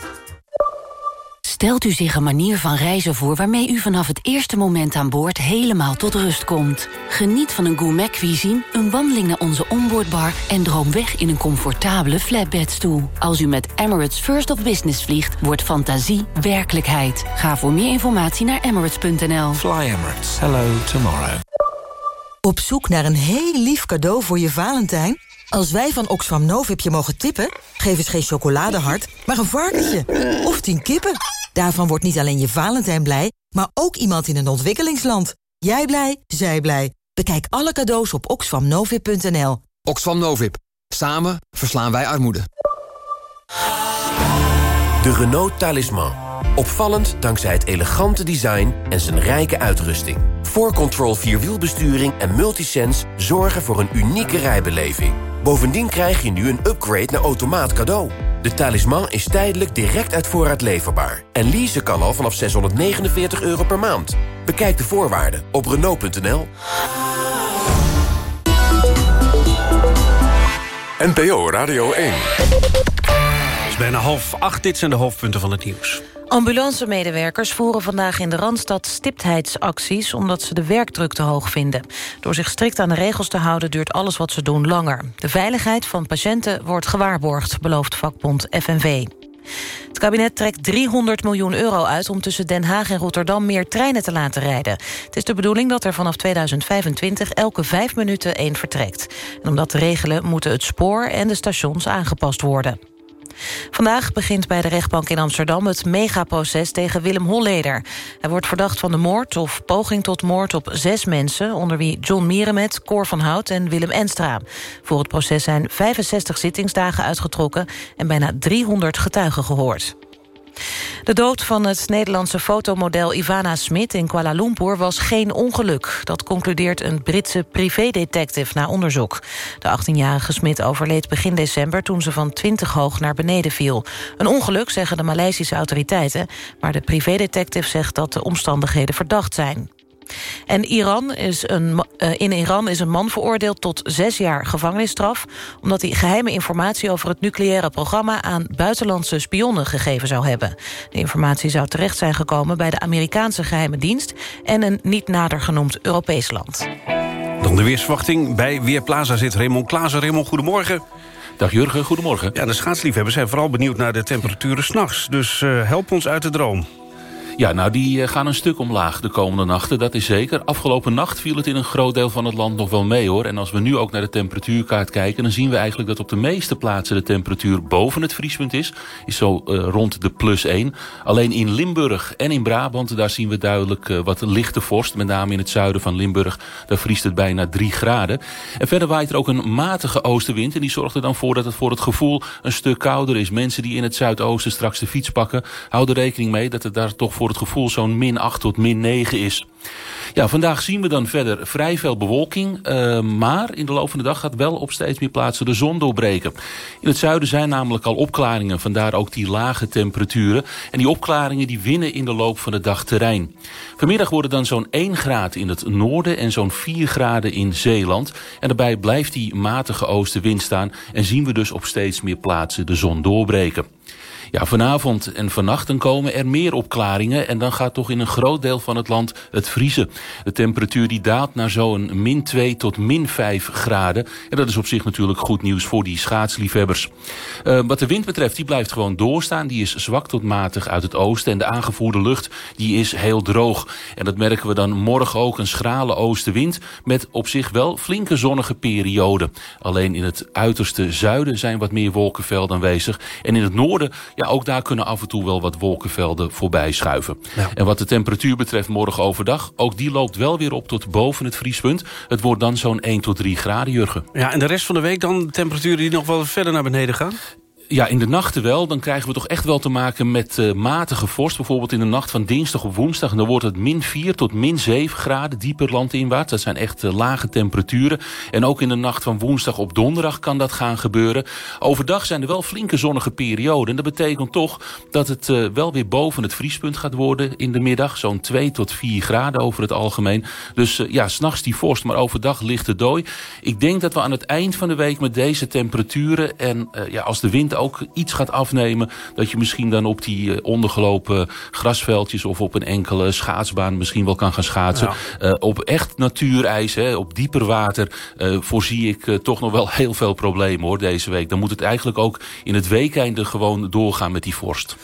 [SPEAKER 21] Stelt u zich een manier van reizen voor waarmee u vanaf het eerste moment aan boord helemaal tot rust komt. Geniet van een gourmet cuisine, een wandeling naar onze onboardbar en droom weg in een comfortabele flatbedstoel. Als u met Emirates First of Business vliegt, wordt fantasie werkelijkheid. Ga voor meer informatie naar emirates.nl.
[SPEAKER 22] Fly Emirates. Hello tomorrow.
[SPEAKER 23] Op zoek naar een heel lief cadeau voor je Valentijn? Als wij van Oxfam Novib je mogen tippen... geef eens geen chocoladehart, maar een varkentje. Of tien kippen. Daarvan wordt niet alleen je Valentijn blij... maar ook iemand in een ontwikkelingsland. Jij blij, zij blij. Bekijk alle cadeaus op oxfamnovib.nl.
[SPEAKER 24] Oxfam Novib. Samen verslaan wij armoede.
[SPEAKER 25] De Renault Talisman. Opvallend dankzij het elegante design en zijn rijke uitrusting. 4Control Vierwielbesturing en Multisense zorgen voor een unieke rijbeleving. Bovendien krijg je nu een upgrade naar automaat cadeau. De Talisman is tijdelijk direct uit voorraad leverbaar. En leasen kan al vanaf 649 euro per maand. Bekijk de voorwaarden op Renault.nl.
[SPEAKER 1] NPO Radio 1.
[SPEAKER 3] Het is bijna half acht, dit zijn de hoofdpunten van het nieuws.
[SPEAKER 4] Ambulancemedewerkers voeren vandaag in de Randstad stiptheidsacties... omdat ze de werkdruk te hoog vinden. Door zich strikt aan de regels te houden duurt alles wat ze doen langer. De veiligheid van patiënten wordt gewaarborgd, belooft vakbond FNV. Het kabinet trekt 300 miljoen euro uit om tussen Den Haag en Rotterdam meer treinen te laten rijden. Het is de bedoeling dat er vanaf 2025 elke vijf minuten één vertrekt. En om dat te regelen moeten het spoor en de stations aangepast worden. Vandaag begint bij de rechtbank in Amsterdam het megaproces tegen Willem Holleder. Hij wordt verdacht van de moord of poging tot moord op zes mensen... onder wie John Mierenmet, Cor van Hout en Willem Enstra. Voor het proces zijn 65 zittingsdagen uitgetrokken... en bijna 300 getuigen gehoord. De dood van het Nederlandse fotomodel Ivana Smit in Kuala Lumpur was geen ongeluk. Dat concludeert een Britse privédetective na onderzoek. De 18-jarige Smit overleed begin december toen ze van 20 hoog naar beneden viel. Een ongeluk, zeggen de Maleisische autoriteiten... maar de privédetective zegt dat de omstandigheden verdacht zijn. En Iran is een, uh, in Iran is een man veroordeeld tot zes jaar gevangenisstraf... omdat hij geheime informatie over het nucleaire programma... aan buitenlandse spionnen gegeven zou hebben. De informatie zou terecht zijn gekomen bij de Amerikaanse geheime dienst... en een niet nader genoemd Europees land.
[SPEAKER 3] Dan de weersverwachting. Bij Weerplaza zit Raymond Klaassen. Raymond, goedemorgen.
[SPEAKER 26] Dag Jurgen, goedemorgen.
[SPEAKER 3] Ja, de schaatsliefhebbers zijn vooral benieuwd naar de temperaturen s'nachts. Dus uh, help ons uit de droom.
[SPEAKER 26] Ja, nou die gaan een stuk omlaag de komende nachten, dat is zeker. Afgelopen nacht viel het in een groot deel van het land nog wel mee hoor. En als we nu ook naar de temperatuurkaart kijken... dan zien we eigenlijk dat op de meeste plaatsen de temperatuur boven het vriespunt is. Is zo uh, rond de plus 1. Alleen in Limburg en in Brabant, daar zien we duidelijk uh, wat lichte vorst. Met name in het zuiden van Limburg, daar vriest het bijna 3 graden. En verder waait er ook een matige oostenwind. En die zorgt er dan voor dat het voor het gevoel een stuk kouder is. Mensen die in het zuidoosten straks de fiets pakken... houden rekening mee dat het daar toch voor het gevoel zo'n min 8 tot min 9 is. Ja, vandaag zien we dan verder vrij veel bewolking. Uh, maar in de loop van de dag gaat wel op steeds meer plaatsen de zon doorbreken. In het zuiden zijn namelijk al opklaringen. Vandaar ook die lage temperaturen. En die opklaringen die winnen in de loop van de dag terrein. Vanmiddag worden dan zo'n 1 graad in het noorden en zo'n 4 graden in Zeeland. En daarbij blijft die matige oostenwind staan. En zien we dus op steeds meer plaatsen de zon doorbreken. Ja, vanavond en vannacht komen er meer opklaringen... en dan gaat toch in een groot deel van het land het vriezen. De temperatuur die daalt naar zo'n min 2 tot min 5 graden. En dat is op zich natuurlijk goed nieuws voor die schaatsliefhebbers. Uh, wat de wind betreft, die blijft gewoon doorstaan. Die is zwak tot matig uit het oosten. En de aangevoerde lucht die is heel droog. En dat merken we dan morgen ook een schrale oostenwind... met op zich wel flinke zonnige perioden. Alleen in het uiterste zuiden zijn wat meer wolkenvelden aanwezig. En in het noorden... ook daar kunnen af en toe wel wat wolkenvelden voorbij schuiven. Ja. En wat de temperatuur betreft morgen overdag... ook die loopt wel weer op tot boven het vriespunt. Het wordt dan zo'n 1 tot 3 graden, Jurgen.
[SPEAKER 3] Ja, en de rest van de week dan temperaturen die nog wel verder naar beneden gaan?
[SPEAKER 26] Ja, in de nachten wel. Dan krijgen we toch echt wel te maken met uh, matige vorst. Bijvoorbeeld in de nacht van dinsdag op woensdag. En dan wordt het min 4 tot min 7 graden dieper landinwaarts. Dat zijn echt uh, lage temperaturen. En ook in de nacht van woensdag op donderdag kan dat gaan gebeuren. Overdag zijn er wel flinke zonnige perioden. En dat betekent toch dat het uh, wel weer boven het vriespunt gaat worden in de middag. Zo'n 2 tot 4 graden over het algemeen. Dus ja, s'nachts die vorst, maar overdag lichte dooi. Ik denk dat we aan het eind van de week met deze temperaturen... en ja, als de wind ook iets gaat afnemen... dat je misschien dan op die uh, ondergelopen grasveldjes... of op een enkele schaatsbaan misschien wel kan gaan schaatsen. Ja. Uh, op echt natuurijs, hè, op dieper water... Uh, voorzie ik toch nog wel heel veel problemen hoor deze week. Dan moet het eigenlijk ook in het weekeinde gewoon doorgaan met die vorst.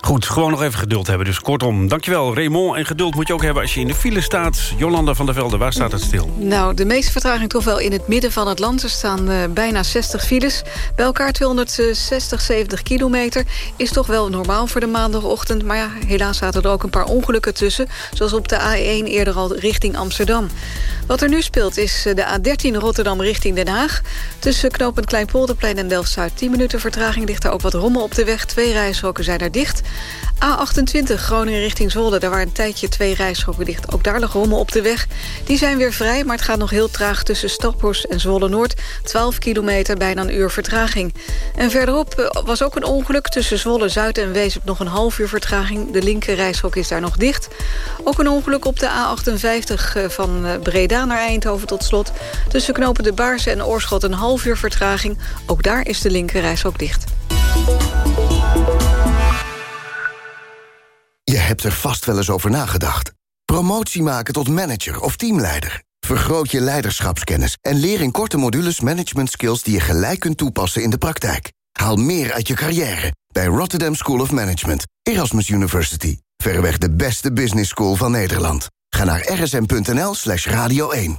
[SPEAKER 3] Goed, gewoon nog even geduld hebben. Dus kortom, dankjewel Raymond. En geduld moet je ook hebben als je in de file staat. Jolanda van der Velde, waar staat het stil?
[SPEAKER 5] Nou, de meeste vertraging toch wel in het midden van het land. Er staan bijna 60 files. Bij elkaar 260 60, 70 kilometer is toch wel normaal voor de maandagochtend. Maar ja, helaas zaten er ook een paar ongelukken tussen. Zoals op de A1 eerder al richting Amsterdam. Wat er nu speelt is eh, de A13 Rotterdam richting Den Haag. Tussen knooppunt Kleinpolderplein en Delft-Zuid 10 minuten vertraging. Ligt daar ook wat rommel op de weg. Twee rijstroken zijn er dicht. A28 Groningen richting Zwolle. Daar waren een tijdje twee rijstroken dicht. Ook daar lag rommel op de weg. Die zijn weer vrij, maar het gaat nog heel traag tussen Staphorst en Zwolle-Noord. 12 kilometer, bijna een uur vertraging. En verderop eh, was ook een ongeluk tussen Zwolle-Zuid en Weesp nog een half uur vertraging. De linker reishok is daar nog dicht. Ook een ongeluk op de A58 eh, van eh, Breda naar Eindhoven tot slot. Tussen knopen de Baarse en Oorschot een half uur vertraging. Ook daar is de linker reishok dicht.
[SPEAKER 27] hebt er vast wel eens over nagedacht. Promotie maken tot manager of teamleider. Vergroot je leiderschapskennis en leer in korte modules management skills die je gelijk kunt toepassen in de praktijk. Haal meer uit je carrière bij Rotterdam School of Management, Erasmus University. Verreweg de beste business school van Nederland. Ga naar rsm.nl slash radio 1.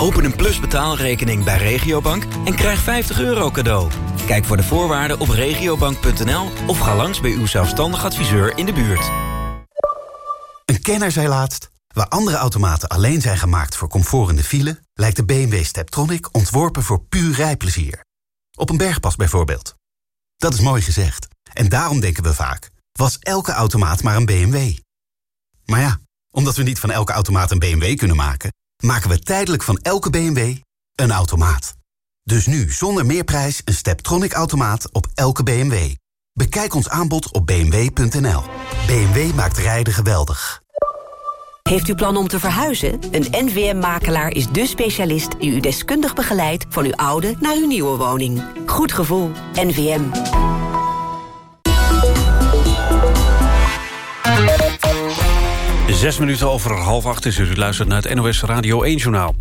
[SPEAKER 28] Open een Plus betaalrekening bij Regiobank en krijg 50 euro cadeau. Kijk voor de voorwaarden op regiobank.nl of ga langs bij uw zelfstandig adviseur in de buurt.
[SPEAKER 29] Een kenner zei laatst... waar andere automaten alleen zijn gemaakt voor comfort in de file... lijkt de BMW Steptronic ontworpen voor puur rijplezier. Op een bergpas bijvoorbeeld. Dat is mooi gezegd. En daarom denken we vaak... was elke automaat maar een BMW? Maar ja, omdat we niet van elke automaat een BMW kunnen maken... maken we tijdelijk van elke BMW een automaat. Dus nu zonder meerprijs een Steptronic-automaat op elke BMW. Bekijk ons aanbod op bmw.nl. BMW maakt rijden geweldig.
[SPEAKER 30] Heeft u plan om te verhuizen? Een NVM-makelaar is de specialist die u deskundig begeleidt... van uw oude naar uw nieuwe woning. Goed gevoel. NVM.
[SPEAKER 3] Zes minuten over half acht is u luistert naar het NOS Radio 1-journaal.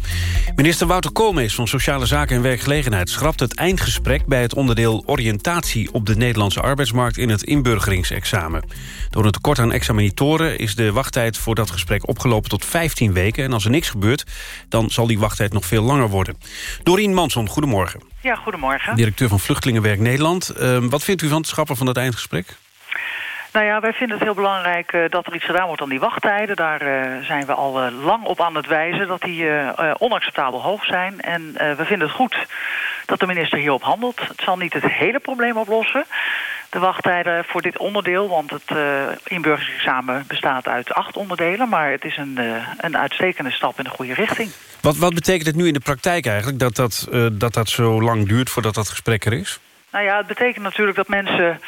[SPEAKER 3] Minister Wouter Koolmees van Sociale Zaken en Werkgelegenheid... schrapt het eindgesprek bij het onderdeel oriëntatie... op de Nederlandse arbeidsmarkt in het inburgeringsexamen. Door een tekort aan examinatoren is de wachttijd voor dat gesprek opgelopen tot 15 weken. En als er niks gebeurt, dan zal die wachttijd nog veel langer worden. Dorien Manson, goedemorgen.
[SPEAKER 31] Ja, goedemorgen.
[SPEAKER 3] Directeur van Vluchtelingenwerk Nederland. Uh, wat vindt u van het schrappen van het eindgesprek?
[SPEAKER 31] Nou ja, wij vinden het heel belangrijk uh, dat er iets gedaan wordt aan die wachttijden. Daar uh, zijn we al uh, lang op aan het wijzen dat die onacceptabel hoog zijn. En we vinden het goed dat de minister hierop handelt. Het zal niet het hele probleem oplossen. De wachttijden voor dit onderdeel, want het inburgeringsexamen bestaat uit acht onderdelen. Maar het is een, een uitstekende stap in de goede richting.
[SPEAKER 3] Wat, wat betekent het nu in de praktijk eigenlijk, dat dat, dat dat zo lang duurt voordat dat gesprek er is?
[SPEAKER 31] Nou ja, het betekent natuurlijk dat mensen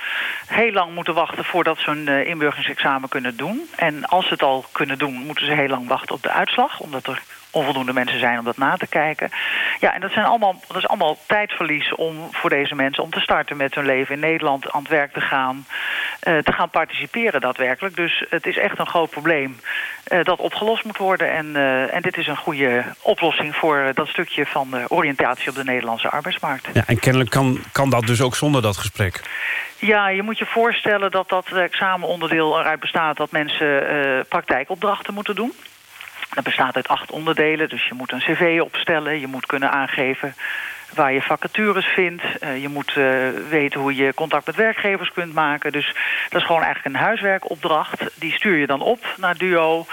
[SPEAKER 31] heel lang moeten wachten... voordat ze hun uh, inburgeringsexamen kunnen doen. En als ze het al kunnen doen, moeten ze heel lang wachten op de uitslag... omdat er onvoldoende mensen zijn om dat na te kijken. Ja, en dat, zijn allemaal, dat is allemaal tijdverlies om, voor deze mensen... om te starten met hun leven in Nederland, aan het werk te gaan... Uh, te gaan participeren daadwerkelijk. Dus het is echt een groot probleem uh, dat opgelost moet worden. En, uh, en dit is een goede oplossing voor dat stukje van de oriëntatie op de Nederlandse arbeidsmarkt.
[SPEAKER 3] Ja, en kennelijk kan, kan dat dus ook zonder dat gesprek?
[SPEAKER 31] Ja, je moet je voorstellen dat dat examenonderdeel eruit bestaat... dat mensen praktijkopdrachten moeten doen. Dat bestaat uit acht onderdelen, dus je moet een cv opstellen... je moet kunnen aangeven waar je vacatures vindt. Uh, je moet uh, weten hoe je contact met werkgevers kunt maken. Dus dat is gewoon eigenlijk een huiswerkopdracht. Die stuur je dan op naar DUO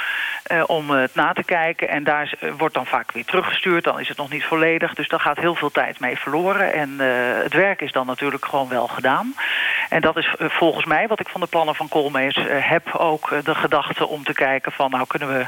[SPEAKER 31] uh, om het na te kijken. En daar wordt dan vaak weer teruggestuurd. Dan is het nog niet volledig. Dus daar gaat heel veel tijd mee verloren. En het werk is dan natuurlijk gewoon wel gedaan. En dat is volgens mij, wat ik van de plannen van Koolmees heb... ook de gedachte om te kijken van... nou kunnen we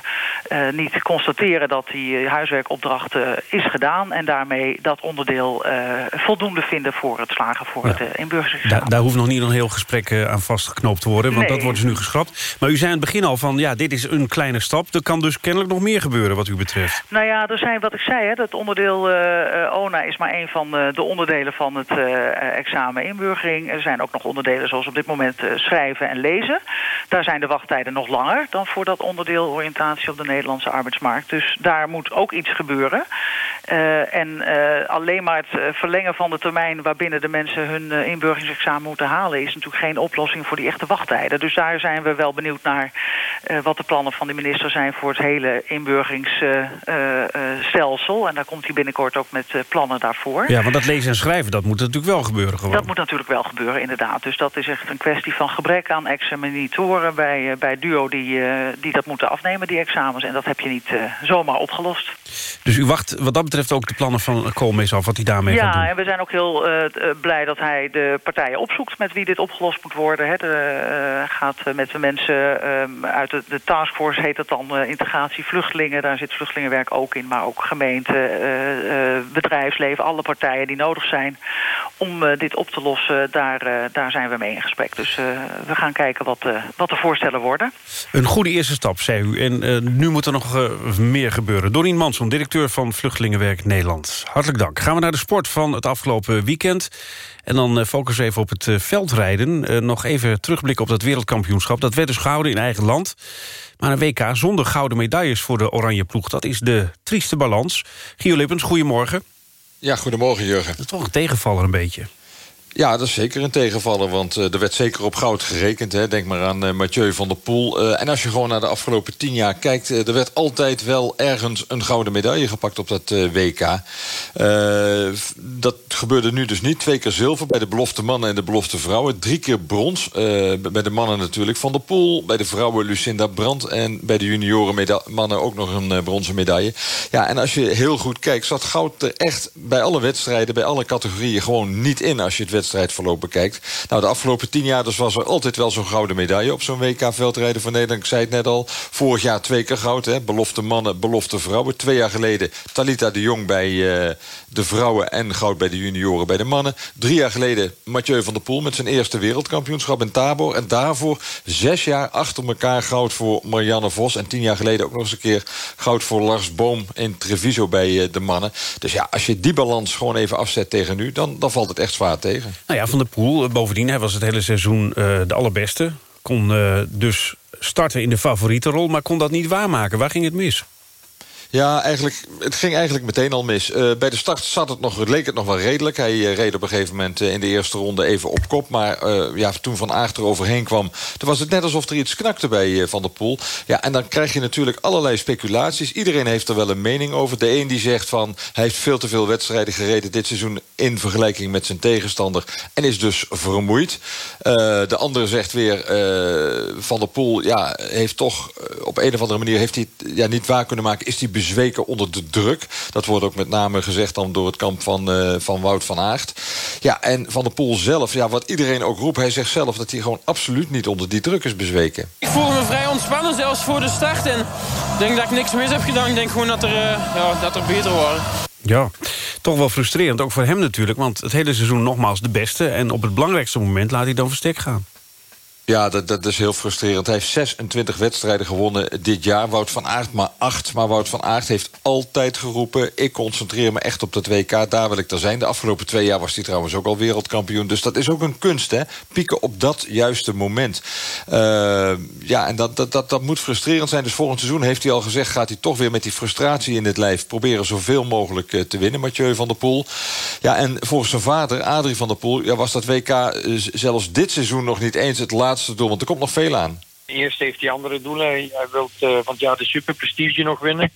[SPEAKER 31] niet constateren dat die huiswerkopdracht is gedaan... en daarmee dat onderdeel voldoende vinden voor het slagen voor ja. het inburgeringsexamen.
[SPEAKER 3] Da daar hoeft nog niet een heel gesprek aan vastgeknoopt te worden, want
[SPEAKER 31] nee.
[SPEAKER 3] dat wordt dus nu geschrapt. Maar u zei aan het begin al van, ja, dit is een kleine stap. Er kan dus kennelijk nog meer gebeuren wat u betreft.
[SPEAKER 31] Nou ja, er zijn, wat ik zei, hè, dat onderdeel ONA is maar een van de onderdelen van het examen inburgering. Er zijn ook nog onderdelen zoals op dit moment schrijven en lezen. Daar zijn de wachttijden nog langer dan voor dat onderdeel oriëntatie op de Nederlandse arbeidsmarkt. Dus daar moet ook iets gebeuren. en alleen maar het verlengen van de termijn waarbinnen de mensen hun inburgeringsexamen moeten halen... is natuurlijk geen oplossing voor die echte wachttijden. Dus daar zijn we wel benieuwd naar wat de plannen van de minister zijn... voor het hele inburgeringsstelsel. En daar komt hij binnenkort ook met plannen daarvoor.
[SPEAKER 3] Ja, want dat lezen en schrijven, dat moet natuurlijk wel gebeuren gewoon.
[SPEAKER 31] Dat moet natuurlijk wel gebeuren, inderdaad. Dus dat is echt een kwestie van gebrek aan examinatoren bij, bij DUO... Die, die dat moeten afnemen, die examens. En dat heb je niet zomaar opgelost.
[SPEAKER 3] Dus u wacht wat dat betreft ook de plannen van Koolmees af... wat hij daarmee
[SPEAKER 31] ja,
[SPEAKER 3] gaat doen?
[SPEAKER 31] en we zijn ook heel uh, blij dat hij de partijen opzoekt... met wie dit opgelost moet worden. Hè. De, uh, gaat met de mensen um, uit de, de taskforce, heet dat dan... integratie vluchtelingen, daar zit vluchtelingenwerk ook in... maar ook gemeente, bedrijfsleven, alle partijen die nodig zijn... om dit op te lossen, daar, daar zijn we mee in gesprek. Dus we gaan kijken wat, wat de voorstellen worden.
[SPEAKER 3] Een goede eerste stap, zei u. En nu moet er nog meer gebeuren. Dorien Manson, directeur van Vluchtelingenwerk Nederland. Hartelijk dank. Gaan we naar de sport van het afgelopen weekend. En dan focussen we even op het veldrijden. nog even terugblikken op dat wereldkampioenschap. Dat werd dus gehouden in eigen land. Maar een WK zonder gouden medailles voor de oranje ploeg... dat is de trieste balans. Gio Lippens, goedemorgen.
[SPEAKER 32] Ja, goedemorgen Jurgen.
[SPEAKER 3] Dat is toch een tegenvaller een beetje.
[SPEAKER 32] Ja, dat is zeker een tegenvaller, want uh, er werd zeker op goud gerekend. Hè. Denk maar aan uh, Mathieu van der Poel. Uh, en als je gewoon naar de afgelopen tien jaar kijkt... er werd altijd wel ergens een gouden medaille gepakt op dat WK. dat gebeurde nu dus niet. Twee keer zilver bij de belofte mannen en de belofte vrouwen. Drie keer brons, bij de mannen natuurlijk Van der Poel. Bij de vrouwen Lucinda Brandt. En bij de junioren mannen ook nog een bronzen medaille. Ja, en als je heel goed kijkt, zat goud er echt bij alle wedstrijden... bij alle categorieën gewoon niet in als je het wedstrijdverloop bekijkt. Nou, de afgelopen tien jaar dus was er altijd wel zo'n gouden medaille... op zo'n WK-veldrijden van Nederland. Ik zei het net al, vorig jaar twee keer goud. Hè? Belofte mannen, belofte vrouwen. Twee jaar geleden Talita de Jong bij uh, de vrouwen... en goud bij de junioren bij de mannen. Drie jaar geleden Mathieu van der Poel... met zijn eerste wereldkampioenschap in Tabor. En daarvoor zes jaar achter elkaar goud voor Marianne Vos. En tien jaar geleden ook nog eens een keer goud voor Lars Boom... in Treviso bij uh, de mannen. Dus ja, als je die balans gewoon even afzet tegen nu... dan, dan valt het echt zwaar tegen.
[SPEAKER 3] Nou ja, Van der Poel, eh, bovendien, hij was het hele seizoen uh, de allerbeste. Kon uh, dus starten in de favoriete rol, maar kon dat niet waarmaken. Waar ging het mis?
[SPEAKER 32] Ja, eigenlijk, het ging eigenlijk meteen al mis. Uh, bij de start zat het nog, leek het nog wel redelijk. Hij uh, reed op een gegeven moment uh, in de eerste ronde even op kop. Maar ja, toen Van Aert er overheen kwam... toen was het net alsof er iets knakte bij Van der Poel. Ja, en dan krijg je natuurlijk allerlei speculaties. Iedereen heeft er wel een mening over. De een die zegt van... hij heeft veel te veel wedstrijden gereden dit seizoen... in vergelijking met zijn tegenstander. En is dus vermoeid. de andere zegt weer... Van der Poel ja, heeft toch op een of andere manier... heeft hij ja, niet waar kunnen maken... is hij bezweken onder de druk. Dat wordt ook met name gezegd dan door het kamp van, uh, van Wout van Aert. Ja, en Van der Poel zelf, ja, wat iedereen ook roept... hij zegt zelf dat hij gewoon absoluut niet onder die druk is bezweken.
[SPEAKER 33] Ik voel me vrij ontspannen, zelfs voor de start. En ik denk dat ik niks mis heb gedaan. Ik denk gewoon dat er, uh, ja, dat er beter wordt.
[SPEAKER 3] Ja, toch wel frustrerend, ook voor hem natuurlijk. Want het hele seizoen nogmaals de beste. En op het belangrijkste moment laat hij dan verstek gaan.
[SPEAKER 32] Ja, dat, dat is heel frustrerend. Hij heeft 26 wedstrijden gewonnen dit jaar. Wout van Aert maar 8. Maar Wout van Aert heeft altijd geroepen... ik concentreer me echt op dat WK, daar wil ik er zijn. De afgelopen twee jaar was hij trouwens ook al wereldkampioen. Dus dat is ook een kunst, hè? Pieken op dat juiste moment. Uh, ja, en dat, dat, dat, dat moet frustrerend zijn. Dus volgend seizoen heeft hij al gezegd... gaat hij toch weer met die frustratie in het lijf... proberen zoveel mogelijk uh, te winnen, Mathieu van der Poel. Ja, en volgens zijn vader, Adrie van der Poel... Ja, was dat WK uh, zelfs dit seizoen nog niet eens het laatste doel, want er komt nog veel aan.
[SPEAKER 34] Eerst heeft hij andere doelen. Hij, wil uh, want ja, de super prestige nog winnen.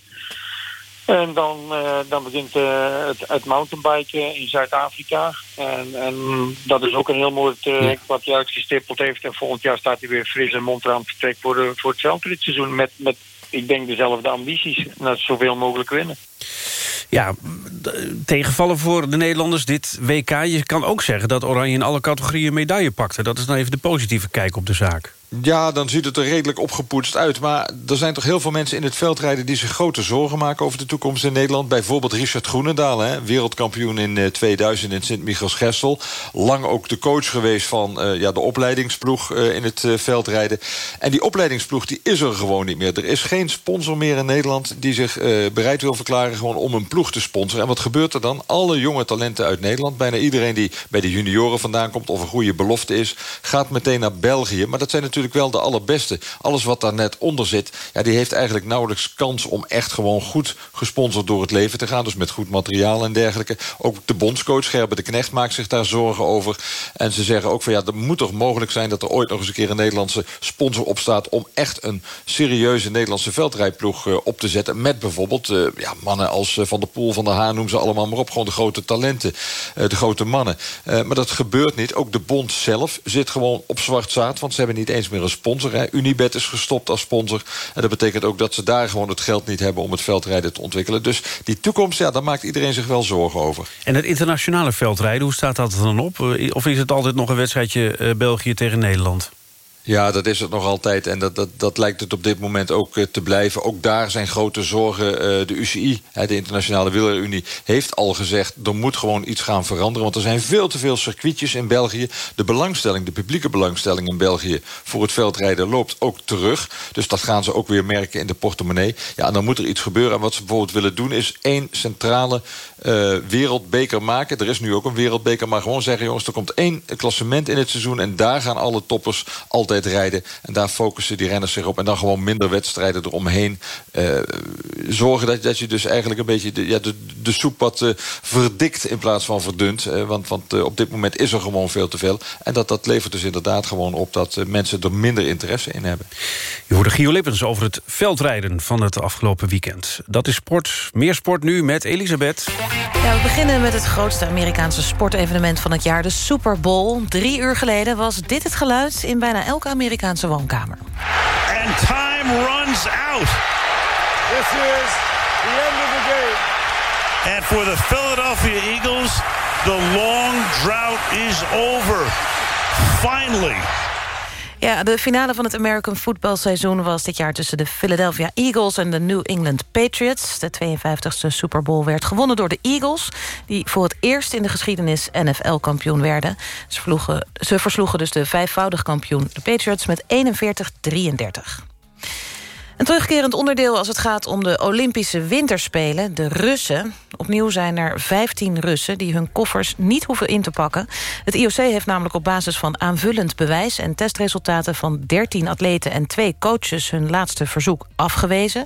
[SPEAKER 34] En dan, uh, dan begint uh, het, het mountainbiken in Zuid-Afrika. En, en dat is ook een heel mooi traject ja. wat hij uitgestippeld heeft. En volgend jaar staat hij weer fris en mond aan het vertrek voor, de, voor het veldritseizoen. Met, met, ik denk, dezelfde ambities. Dat zoveel mogelijk winnen.
[SPEAKER 3] Ja, tegenvallen voor de Nederlanders dit WK. Je kan ook zeggen dat Oranje in alle categorieën medaille pakte. Dat is dan even de positieve kijk op de zaak.
[SPEAKER 32] Ja, dan ziet het er redelijk opgepoetst uit. Maar er zijn toch heel veel mensen in het veldrijden... die zich grote zorgen maken over de toekomst in Nederland. Bijvoorbeeld Richard Groenendaal, hè, wereldkampioen in 2000 in Sint-Michels-Gestel. Lang ook de coach geweest van uh, ja, de opleidingsploeg uh, in het uh, veldrijden. En die opleidingsploeg die is er gewoon niet meer. Er is geen sponsor meer in Nederland die zich bereid wil verklaren... gewoon om een ploeg te sponsoren. En wat gebeurt er dan? Alle jonge talenten uit Nederland... bijna iedereen die bij de junioren vandaan komt... of een goede belofte is, gaat meteen naar België. Maar dat zijn natuurlijk wel de allerbeste. Alles wat daar net onder zit, ja, die heeft eigenlijk nauwelijks kans... om echt gewoon goed gesponsord door het leven te gaan. Dus met goed materiaal en dergelijke. Ook de bondscoach Gerber de Knecht maakt zich daar zorgen over. En ze zeggen ook van ja, er moet toch mogelijk zijn... dat er ooit nog eens een keer een Nederlandse sponsor opstaat... om echt een serieuze Nederlandse veldrijploeg uh, op te zetten. Met bijvoorbeeld uh, ja, mannen als uh, Van der Poel, Van der Haan, noem ze allemaal maar op. Gewoon de grote talenten, de grote mannen. Maar dat gebeurt niet. Ook de bond zelf zit gewoon op zwart zaad. Want ze hebben niet eens meer een sponsor. Hè. Unibet is gestopt als sponsor. En dat betekent ook dat ze daar gewoon het geld niet hebben... om het veldrijden te ontwikkelen. Dus die toekomst, ja, daar maakt iedereen zich wel zorgen over.
[SPEAKER 3] En het internationale veldrijden, hoe staat dat dan op? Of is het altijd nog een wedstrijdje België tegen Nederland?
[SPEAKER 32] Ja, dat is het nog altijd. En dat, dat, dat lijkt het op dit moment ook eh, te blijven. Ook daar zijn grote zorgen. Eh, de UCI, de Internationale Wielerunie, heeft al gezegd... er moet gewoon iets gaan veranderen. Want er zijn veel te veel circuitjes in België. De belangstelling, de publieke belangstelling in België... voor het veldrijden loopt ook terug. Dus dat gaan ze ook weer merken in de portemonnee. Ja, en dan moet er iets gebeuren. En wat ze bijvoorbeeld willen doen... is één centrale uh, wereldbeker maken. Er is nu ook een wereldbeker. Maar gewoon zeggen, jongens, er komt één klassement in het seizoen... en daar gaan alle toppers altijd rijden. En daar focussen die renners zich op. En dan gewoon minder wedstrijden eromheen. Uh, zorgen dat, dat je dus eigenlijk een beetje de, ja, de, de soep wat uh, verdikt in plaats van verdunt. Uh, want want op dit moment is er gewoon veel te veel. En dat, dat levert dus inderdaad gewoon op dat mensen er minder interesse in hebben.
[SPEAKER 3] Je hoorde Gio Lippens over het veldrijden van het afgelopen weekend. Dat is sport. Meer sport nu met Elisabeth.
[SPEAKER 4] Ja, we beginnen met het grootste Amerikaanse sportevenement van het jaar, de Super Bowl. Drie uur geleden was dit het geluid in bijna elke Amerikaanse woonkamer.
[SPEAKER 35] And time runs out. This is the end of the game. And for the Philadelphia Eagles, the long drought is over. Finally.
[SPEAKER 4] Ja, de finale van het American Football seizoen was dit jaar tussen de Philadelphia Eagles en de New England Patriots. De 52e Super Bowl werd gewonnen door de Eagles, die voor het eerst in de geschiedenis NFL-kampioen werden. Ze, ze versloegen dus de vijfvoudig kampioen, de Patriots, met 41-33. Een terugkerend onderdeel als het gaat om de Olympische Winterspelen, de Russen. Opnieuw zijn er 15 Russen die hun koffers niet hoeven in te pakken. Het IOC heeft namelijk op basis van aanvullend bewijs... en testresultaten van 13 atleten en twee coaches... hun laatste verzoek afgewezen.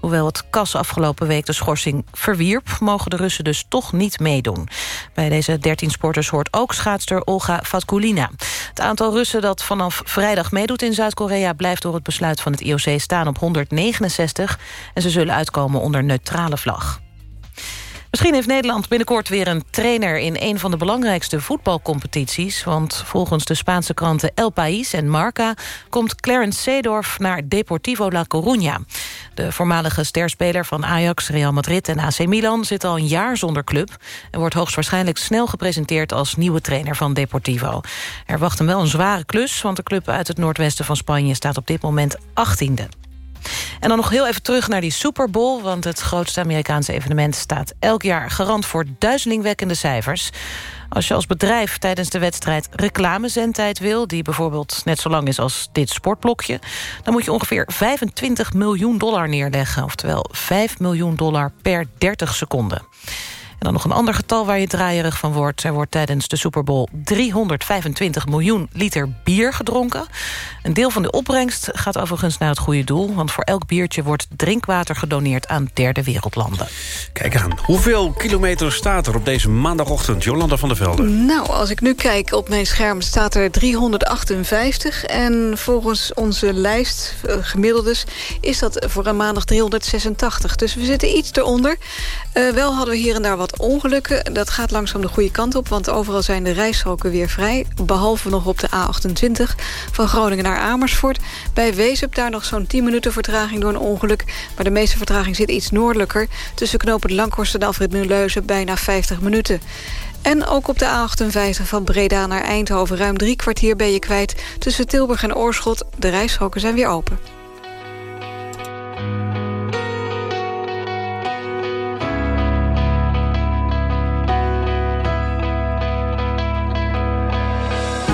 [SPEAKER 4] Hoewel het KAS afgelopen week de schorsing verwierp... mogen de Russen dus toch niet meedoen. Bij deze 13 sporters hoort ook schaatster Olga Fatkulina. Het aantal Russen dat vanaf vrijdag meedoet in Zuid-Korea... blijft door het besluit van het IOC staan op 169... en ze zullen uitkomen onder neutrale vlag. Misschien heeft Nederland binnenkort weer een trainer... in een van de belangrijkste voetbalcompetities. Want volgens de Spaanse kranten El País en Marca... komt Clarence Seedorf naar Deportivo La Coruña. De voormalige sterspeler van Ajax, Real Madrid en AC Milan... zit al een jaar zonder club... en wordt hoogstwaarschijnlijk snel gepresenteerd... als nieuwe trainer van Deportivo. Er wacht hem wel een zware klus... want de club uit het noordwesten van Spanje staat op dit moment 18e. En dan nog heel even terug naar die Super Bowl... want het grootste Amerikaanse evenement staat elk jaar garant voor duizelingwekkende cijfers. Als je als bedrijf tijdens de wedstrijd reclamezendtijd wil... die bijvoorbeeld net zo lang is als dit sportblokje... dan moet je ongeveer 25 miljoen dollar neerleggen. Oftewel 5 miljoen dollar per 30 seconden dan nog een ander getal waar je draaierig van wordt. Er wordt tijdens de Super Bowl 325 miljoen liter bier gedronken. Een deel van de opbrengst gaat overigens naar het goede doel... want voor elk biertje wordt drinkwater gedoneerd aan derde wereldlanden.
[SPEAKER 3] Kijk aan, hoeveel kilometer staat er op deze maandagochtend? Jolanda van der Velde.
[SPEAKER 5] Nou, als ik nu kijk op mijn scherm staat er 358... en volgens onze lijst, uh, gemiddeldes, is dat voor een maandag 386. Dus we zitten iets eronder. Uh, wel hadden we hier en daar wat ongelukken. Dat gaat langzaam de goede kant op, want overal zijn de rijstroken weer vrij. Behalve nog op de A28 van Groningen naar Amersfoort. Bij Wezep daar nog zo'n 10 minuten vertraging door een ongeluk. Maar de meeste vertraging zit iets noordelijker. Tussen knopen Langhorst en Alfred Nuleuzen bijna 50 minuten. En ook op de A58 van Breda naar Eindhoven ruim drie kwartier ben je kwijt. Tussen Tilburg en Oorschot, de rijstroken zijn weer open.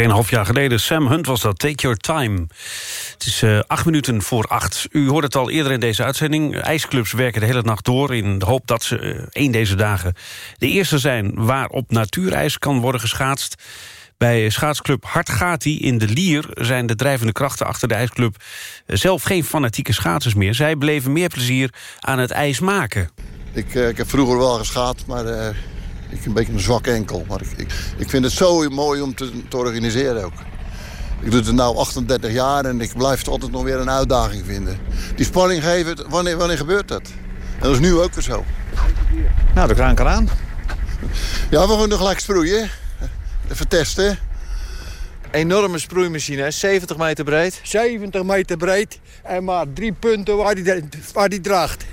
[SPEAKER 3] 2,5 jaar geleden. Sam Hunt was dat. Take your time. Het is uh, acht minuten voor acht. U hoorde het al eerder in deze uitzending. IJsclubs werken de hele nacht door in de hoop dat ze uh, één deze dagen de eerste zijn... waar op natuurijs kan worden geschaatst. Bij schaatsclub Hartgati in de Lier zijn de drijvende krachten achter de ijsclub zelf geen fanatieke schaatsers meer. Zij beleven meer plezier aan het ijs maken.
[SPEAKER 36] Ik, ik heb vroeger wel geschaat, maar ik heb een beetje een zwak enkel. Maar ik, ik, ik vind het zo mooi om te, te, organiseren ook. Ik doe het nu 38 jaar en ik blijf het altijd nog weer een uitdaging vinden. Die spanning geven, wanneer, wanneer gebeurt dat? En dat is nu ook weer zo.
[SPEAKER 37] Nou, de kraan kan aan.
[SPEAKER 36] Ja, we gaan nog gelijk sproeien. Even testen.
[SPEAKER 37] Enorme sproeimachine, 70 meter breed.
[SPEAKER 38] 70 meter breed en maar drie punten waar die, waar die draagt.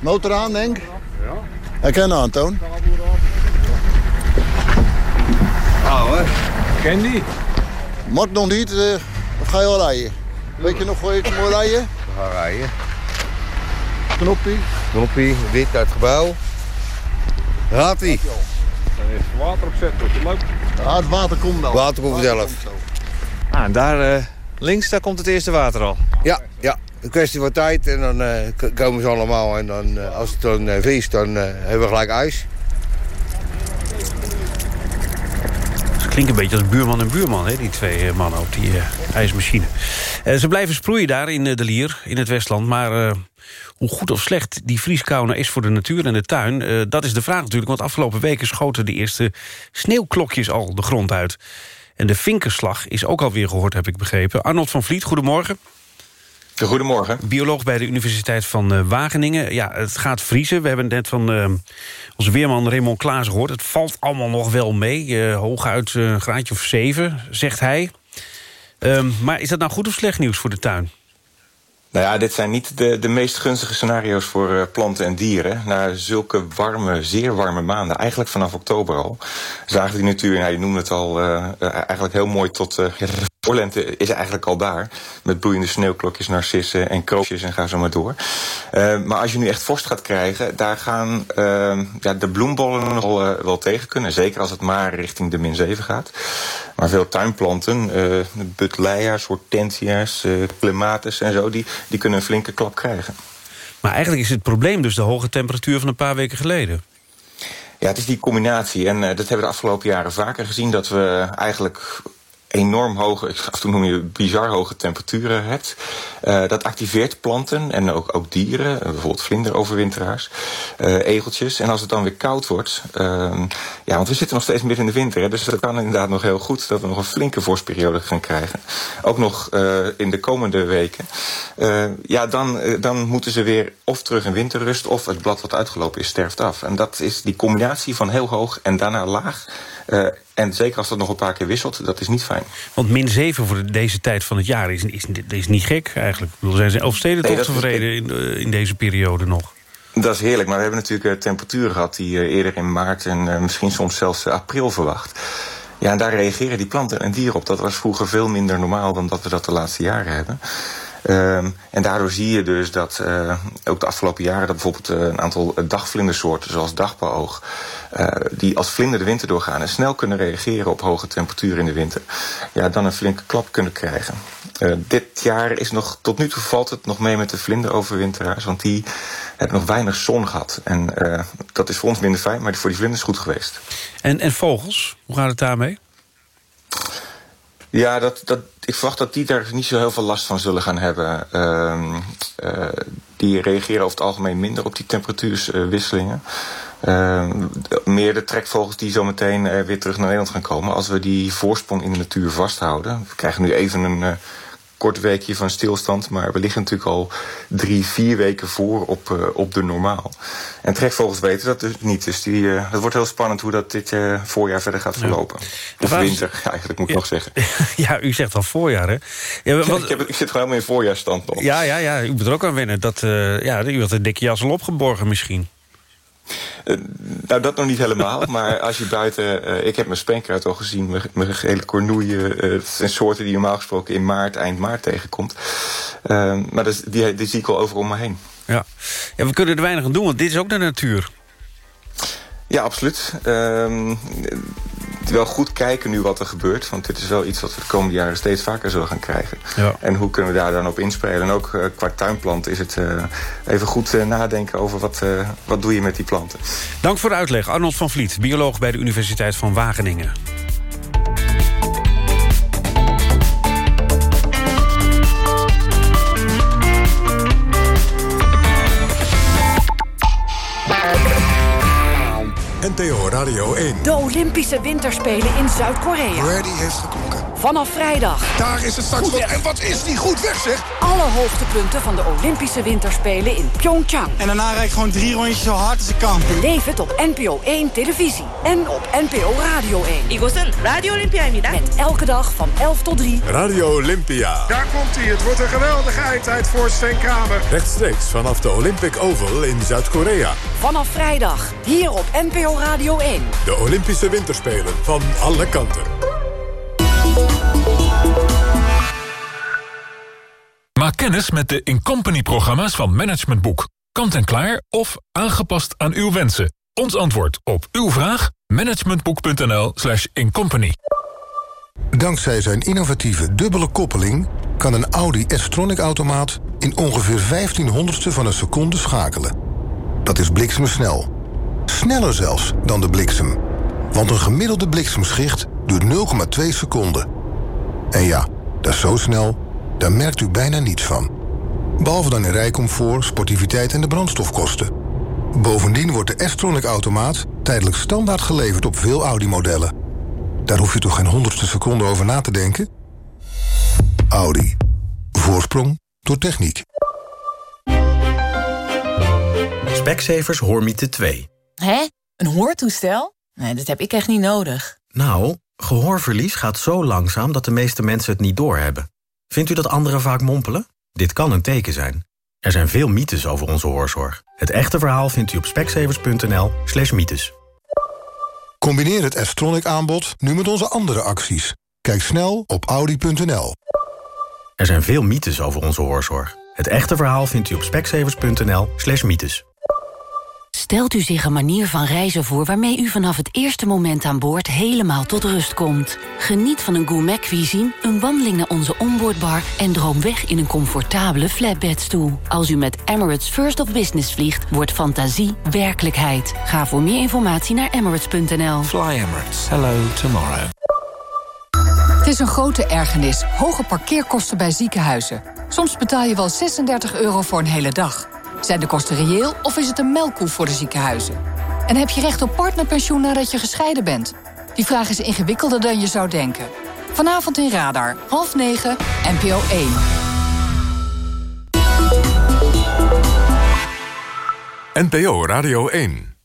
[SPEAKER 36] Motor aan, denk ik? Ja. Herken aan, Toon.
[SPEAKER 37] Nou, hè. Ken die?
[SPEAKER 36] Mag nog niet, uh, of ga je al rijden? Weet je nog waar je moet rijden?
[SPEAKER 37] We gaan rijden.
[SPEAKER 36] Knoppie.
[SPEAKER 37] Knoppie, wit uit het gebouw. Gaat ie.
[SPEAKER 38] Er is water opzet, wordt je leuk.
[SPEAKER 36] Ja, het water komt dan.
[SPEAKER 37] Water komt zelf. Ah, en daar uh, links, daar komt het eerste water al.
[SPEAKER 38] Ja, ja. Een kwestie van tijd en dan uh, komen ze allemaal. En dan, uh, als het dan uh, vriest, dan hebben we gelijk ijs.
[SPEAKER 3] Ze klinken een beetje als buurman en buurman, hè, die twee mannen op die ijsmachine. ze blijven sproeien daar in de Lier, in het Westland. Maar hoe goed of slecht die vrieskou is voor de natuur en de tuin... dat is de vraag natuurlijk, want afgelopen weken schoten de eerste sneeuwklokjes al de grond uit. En de vinkerslag is ook alweer gehoord, heb ik begrepen. Arnold van Vliet, goedemorgen.
[SPEAKER 39] Goedemorgen.
[SPEAKER 3] Bioloog bij de Universiteit van uh, Wageningen. Ja, het gaat vriezen. We hebben net van uh, onze weerman Raymond Klaas gehoord. Het valt allemaal nog wel mee. Uh, hooguit een graadje of zeven, zegt hij. Um, maar is dat nou goed of slecht nieuws voor de tuin?
[SPEAKER 39] Nou ja, dit zijn niet de, de meest gunstige scenario's voor uh, planten en dieren. Na zulke warme, zeer warme maanden, eigenlijk vanaf oktober al... zagen die natuur, nou, je noemde het al, uh, eigenlijk heel mooi tot voorlente is eigenlijk al daar. Met bloeiende sneeuwklokjes, narcissen en kroosjes en ga zo maar door. Uh, maar als je nu echt vorst gaat krijgen, daar gaan uh, ja, de bloembollen nog wel, uh, wel tegen kunnen. Zeker als het maar richting de min 7 gaat. Maar veel tuinplanten, buttleia's, hortensia's, clematis en zo... Die, die kunnen een flinke klap krijgen.
[SPEAKER 3] Maar eigenlijk is het probleem dus de hoge temperatuur van een paar weken geleden.
[SPEAKER 39] Ja, het is die combinatie. En uh, dat hebben we de afgelopen jaren vaker gezien... dat we eigenlijk enorm hoge, af en toe noem je bizar hoge temperaturen hebt. Uh, dat activeert planten en ook, ook dieren, bijvoorbeeld vlinderoverwinteraars, uh, egeltjes. En als het dan weer koud wordt, uh, ja, want we zitten nog steeds midden in de winter, dus dat kan inderdaad nog heel goed dat we nog een flinke vorstperiode gaan krijgen. Ook nog in de komende weken. ja, dan, dan moeten ze weer of terug in winterrust of het blad wat uitgelopen is sterft af. En dat is die combinatie van heel hoog en daarna laag. En zeker als dat nog een paar keer wisselt, dat is niet fijn.
[SPEAKER 3] Want min 7 voor deze tijd van het jaar is, is, is niet gek eigenlijk. Ik bedoel, zijn ze Elfsteden nee, toch tevreden in, in deze periode nog?
[SPEAKER 39] Dat is heerlijk, maar we hebben natuurlijk uh, temperaturen gehad... die uh, eerder in maart en misschien soms zelfs april verwacht. Ja, en daar reageren die planten en dieren op. Dat was vroeger veel minder normaal dan dat we dat de laatste jaren hebben. Um, en daardoor zie je dus dat uh, ook de afgelopen jaren... dat bijvoorbeeld uh, een aantal dagvlindersoorten, zoals dagpauwoog... Uh, die als vlinder de winter doorgaan en snel kunnen reageren op hoge temperaturen in de winter... ja, dan een flinke klap kunnen krijgen. dit jaar is nog, tot nu toe valt het nog mee met de vlinderoverwinteraars... want die hebben nog weinig zon gehad. En dat is voor ons minder fijn, maar voor die vlinders goed geweest.
[SPEAKER 3] En, en vogels, hoe gaat het daarmee?
[SPEAKER 39] Ja, dat, dat, ik verwacht dat die daar niet zo heel veel last van zullen gaan hebben. Uh, uh, die reageren over het algemeen minder op die temperatuurswisselingen. Uh, meer de trekvogels die zo meteen uh, weer terug naar Nederland gaan komen. Als we die voorsprong in de natuur vasthouden. We krijgen nu even een uh, kort weekje van stilstand. Maar we liggen natuurlijk al drie, vier weken voor op, uh, op de normaal. En trekvogels weten dat dus niet. Dus die, uh, het wordt heel spannend hoe dat dit uh, voorjaar verder gaat verlopen. Ja. Of winter, eigenlijk moet ik
[SPEAKER 3] ja.
[SPEAKER 39] nog zeggen.
[SPEAKER 3] Ja, u zegt al voorjaar, hè?
[SPEAKER 39] Ja, ik, heb, ik, zit gewoon helemaal in voorjaarstand nog.
[SPEAKER 3] Ja, ja, ja, u moet er ook aan wennen. Dat, ja, u had een dikke jas al opgeborgen misschien.
[SPEAKER 39] Uh, nou, dat nog niet helemaal. maar als je buiten... Uh, ik heb mijn spankraad al gezien. Mijn, mijn gele cornoeien. Uh, dat zijn soorten die normaal gesproken in maart, eind maart tegenkomt. maar dat, die, die zie ik al overal om me heen.
[SPEAKER 3] Ja. ja, we kunnen er weinig aan doen, want dit is ook de natuur.
[SPEAKER 39] Ja, absoluut. Uh, wel goed kijken nu wat er gebeurt. Want dit is wel iets wat we de komende jaren steeds vaker zullen gaan krijgen.
[SPEAKER 3] Ja.
[SPEAKER 39] En hoe kunnen we daar dan op inspelen? En ook uh, qua tuinplant is het uh, even goed uh, nadenken over wat, wat doe je met die planten.
[SPEAKER 3] Dank voor de uitleg. Arnold van Vliet, bioloog bij de Universiteit van Wageningen.
[SPEAKER 1] NTO Radio 1.
[SPEAKER 40] De Olympische Winterspelen in Zuid-Korea.
[SPEAKER 41] Ready heeft geklonken.
[SPEAKER 40] Vanaf vrijdag.
[SPEAKER 41] Daar is het straks. Wat, en wat is die goed weg, zeg?
[SPEAKER 40] Alle hoogtepunten van de Olympische Winterspelen in Pyeongchang.
[SPEAKER 42] En daarna rijd ik gewoon drie rondjes zo hard als ik kan.
[SPEAKER 40] Beleef het op NPO 1 televisie. En op NPO Radio 1.
[SPEAKER 43] 이곳은 Radio Olympia입니다.
[SPEAKER 40] Met elke dag van 11 tot 3.
[SPEAKER 1] Radio Olympia.
[SPEAKER 41] Daar komt hij. Het wordt een geweldige eindtijd voor Sven Kramer.
[SPEAKER 1] Rechtstreeks vanaf de Olympic Oval in Zuid-Korea.
[SPEAKER 40] Vanaf vrijdag. Hier op NPO Radio 1.
[SPEAKER 1] De Olympische Winterspelen van alle kanten.
[SPEAKER 44] Maak kennis met de Incompany-programma's van Management Boek. Kant en klaar of aangepast aan uw wensen. Ons antwoord op uw vraag? managementboek.nl slash incompany.
[SPEAKER 45] Dankzij zijn innovatieve dubbele koppeling... kan een Audi S-Tronic-automaat in ongeveer 1500ste van een seconde schakelen. Dat is bliksemsnel. Sneller zelfs dan de bliksem. Want een gemiddelde bliksemschicht duurt 0,2 seconden. En ja, dat is zo snel, daar merkt u bijna niets van. Behalve dan in rijcomfort, sportiviteit en de brandstofkosten. Bovendien wordt de S-Tronic-automaat tijdelijk standaard geleverd op veel Audi-modellen. Daar hoef je toch geen honderdste seconde over na te denken? Audi. Voorsprong door techniek.
[SPEAKER 46] Specsavers Hoormiete 2.
[SPEAKER 47] Hé? Een hoortoestel? Nee, dat heb ik echt niet nodig.
[SPEAKER 46] Nou, gehoorverlies gaat zo langzaam dat de meeste mensen het niet doorhebben. Vindt u dat anderen vaak mompelen? Dit kan een teken zijn. Er zijn veel mythes over onze hoorzorg. Het echte verhaal vindt u op speksevers.nl slash mythes.
[SPEAKER 45] Combineer het S-Tronic aanbod nu met onze andere acties. Kijk snel op audi.nl.
[SPEAKER 46] Er zijn veel mythes over onze hoorzorg. Het echte verhaal vindt u op speksevers.nl slash mythes.
[SPEAKER 21] Stelt u zich een manier van reizen voor waarmee u vanaf het eerste moment aan boord helemaal tot rust komt. Geniet van een gourmet cuisine, een wandeling naar onze onboardbar en droom weg in een comfortabele flatbedstoel. Als u met Emirates First of Business vliegt, wordt fantasie werkelijkheid. Ga voor meer informatie naar emirates.nl.
[SPEAKER 48] Fly Emirates. Hello tomorrow.
[SPEAKER 2] Het is een grote ergernis. Hoge parkeerkosten bij ziekenhuizen. Soms betaal je wel 36 euro voor een hele dag. Zijn de kosten reëel of is het een melkkoe voor de ziekenhuizen? En heb je recht op partnerpensioen nadat je gescheiden bent? Die vraag is ingewikkelder dan je zou denken. Vanavond in Radar, half negen, NPO 1.
[SPEAKER 1] NPO Radio 1.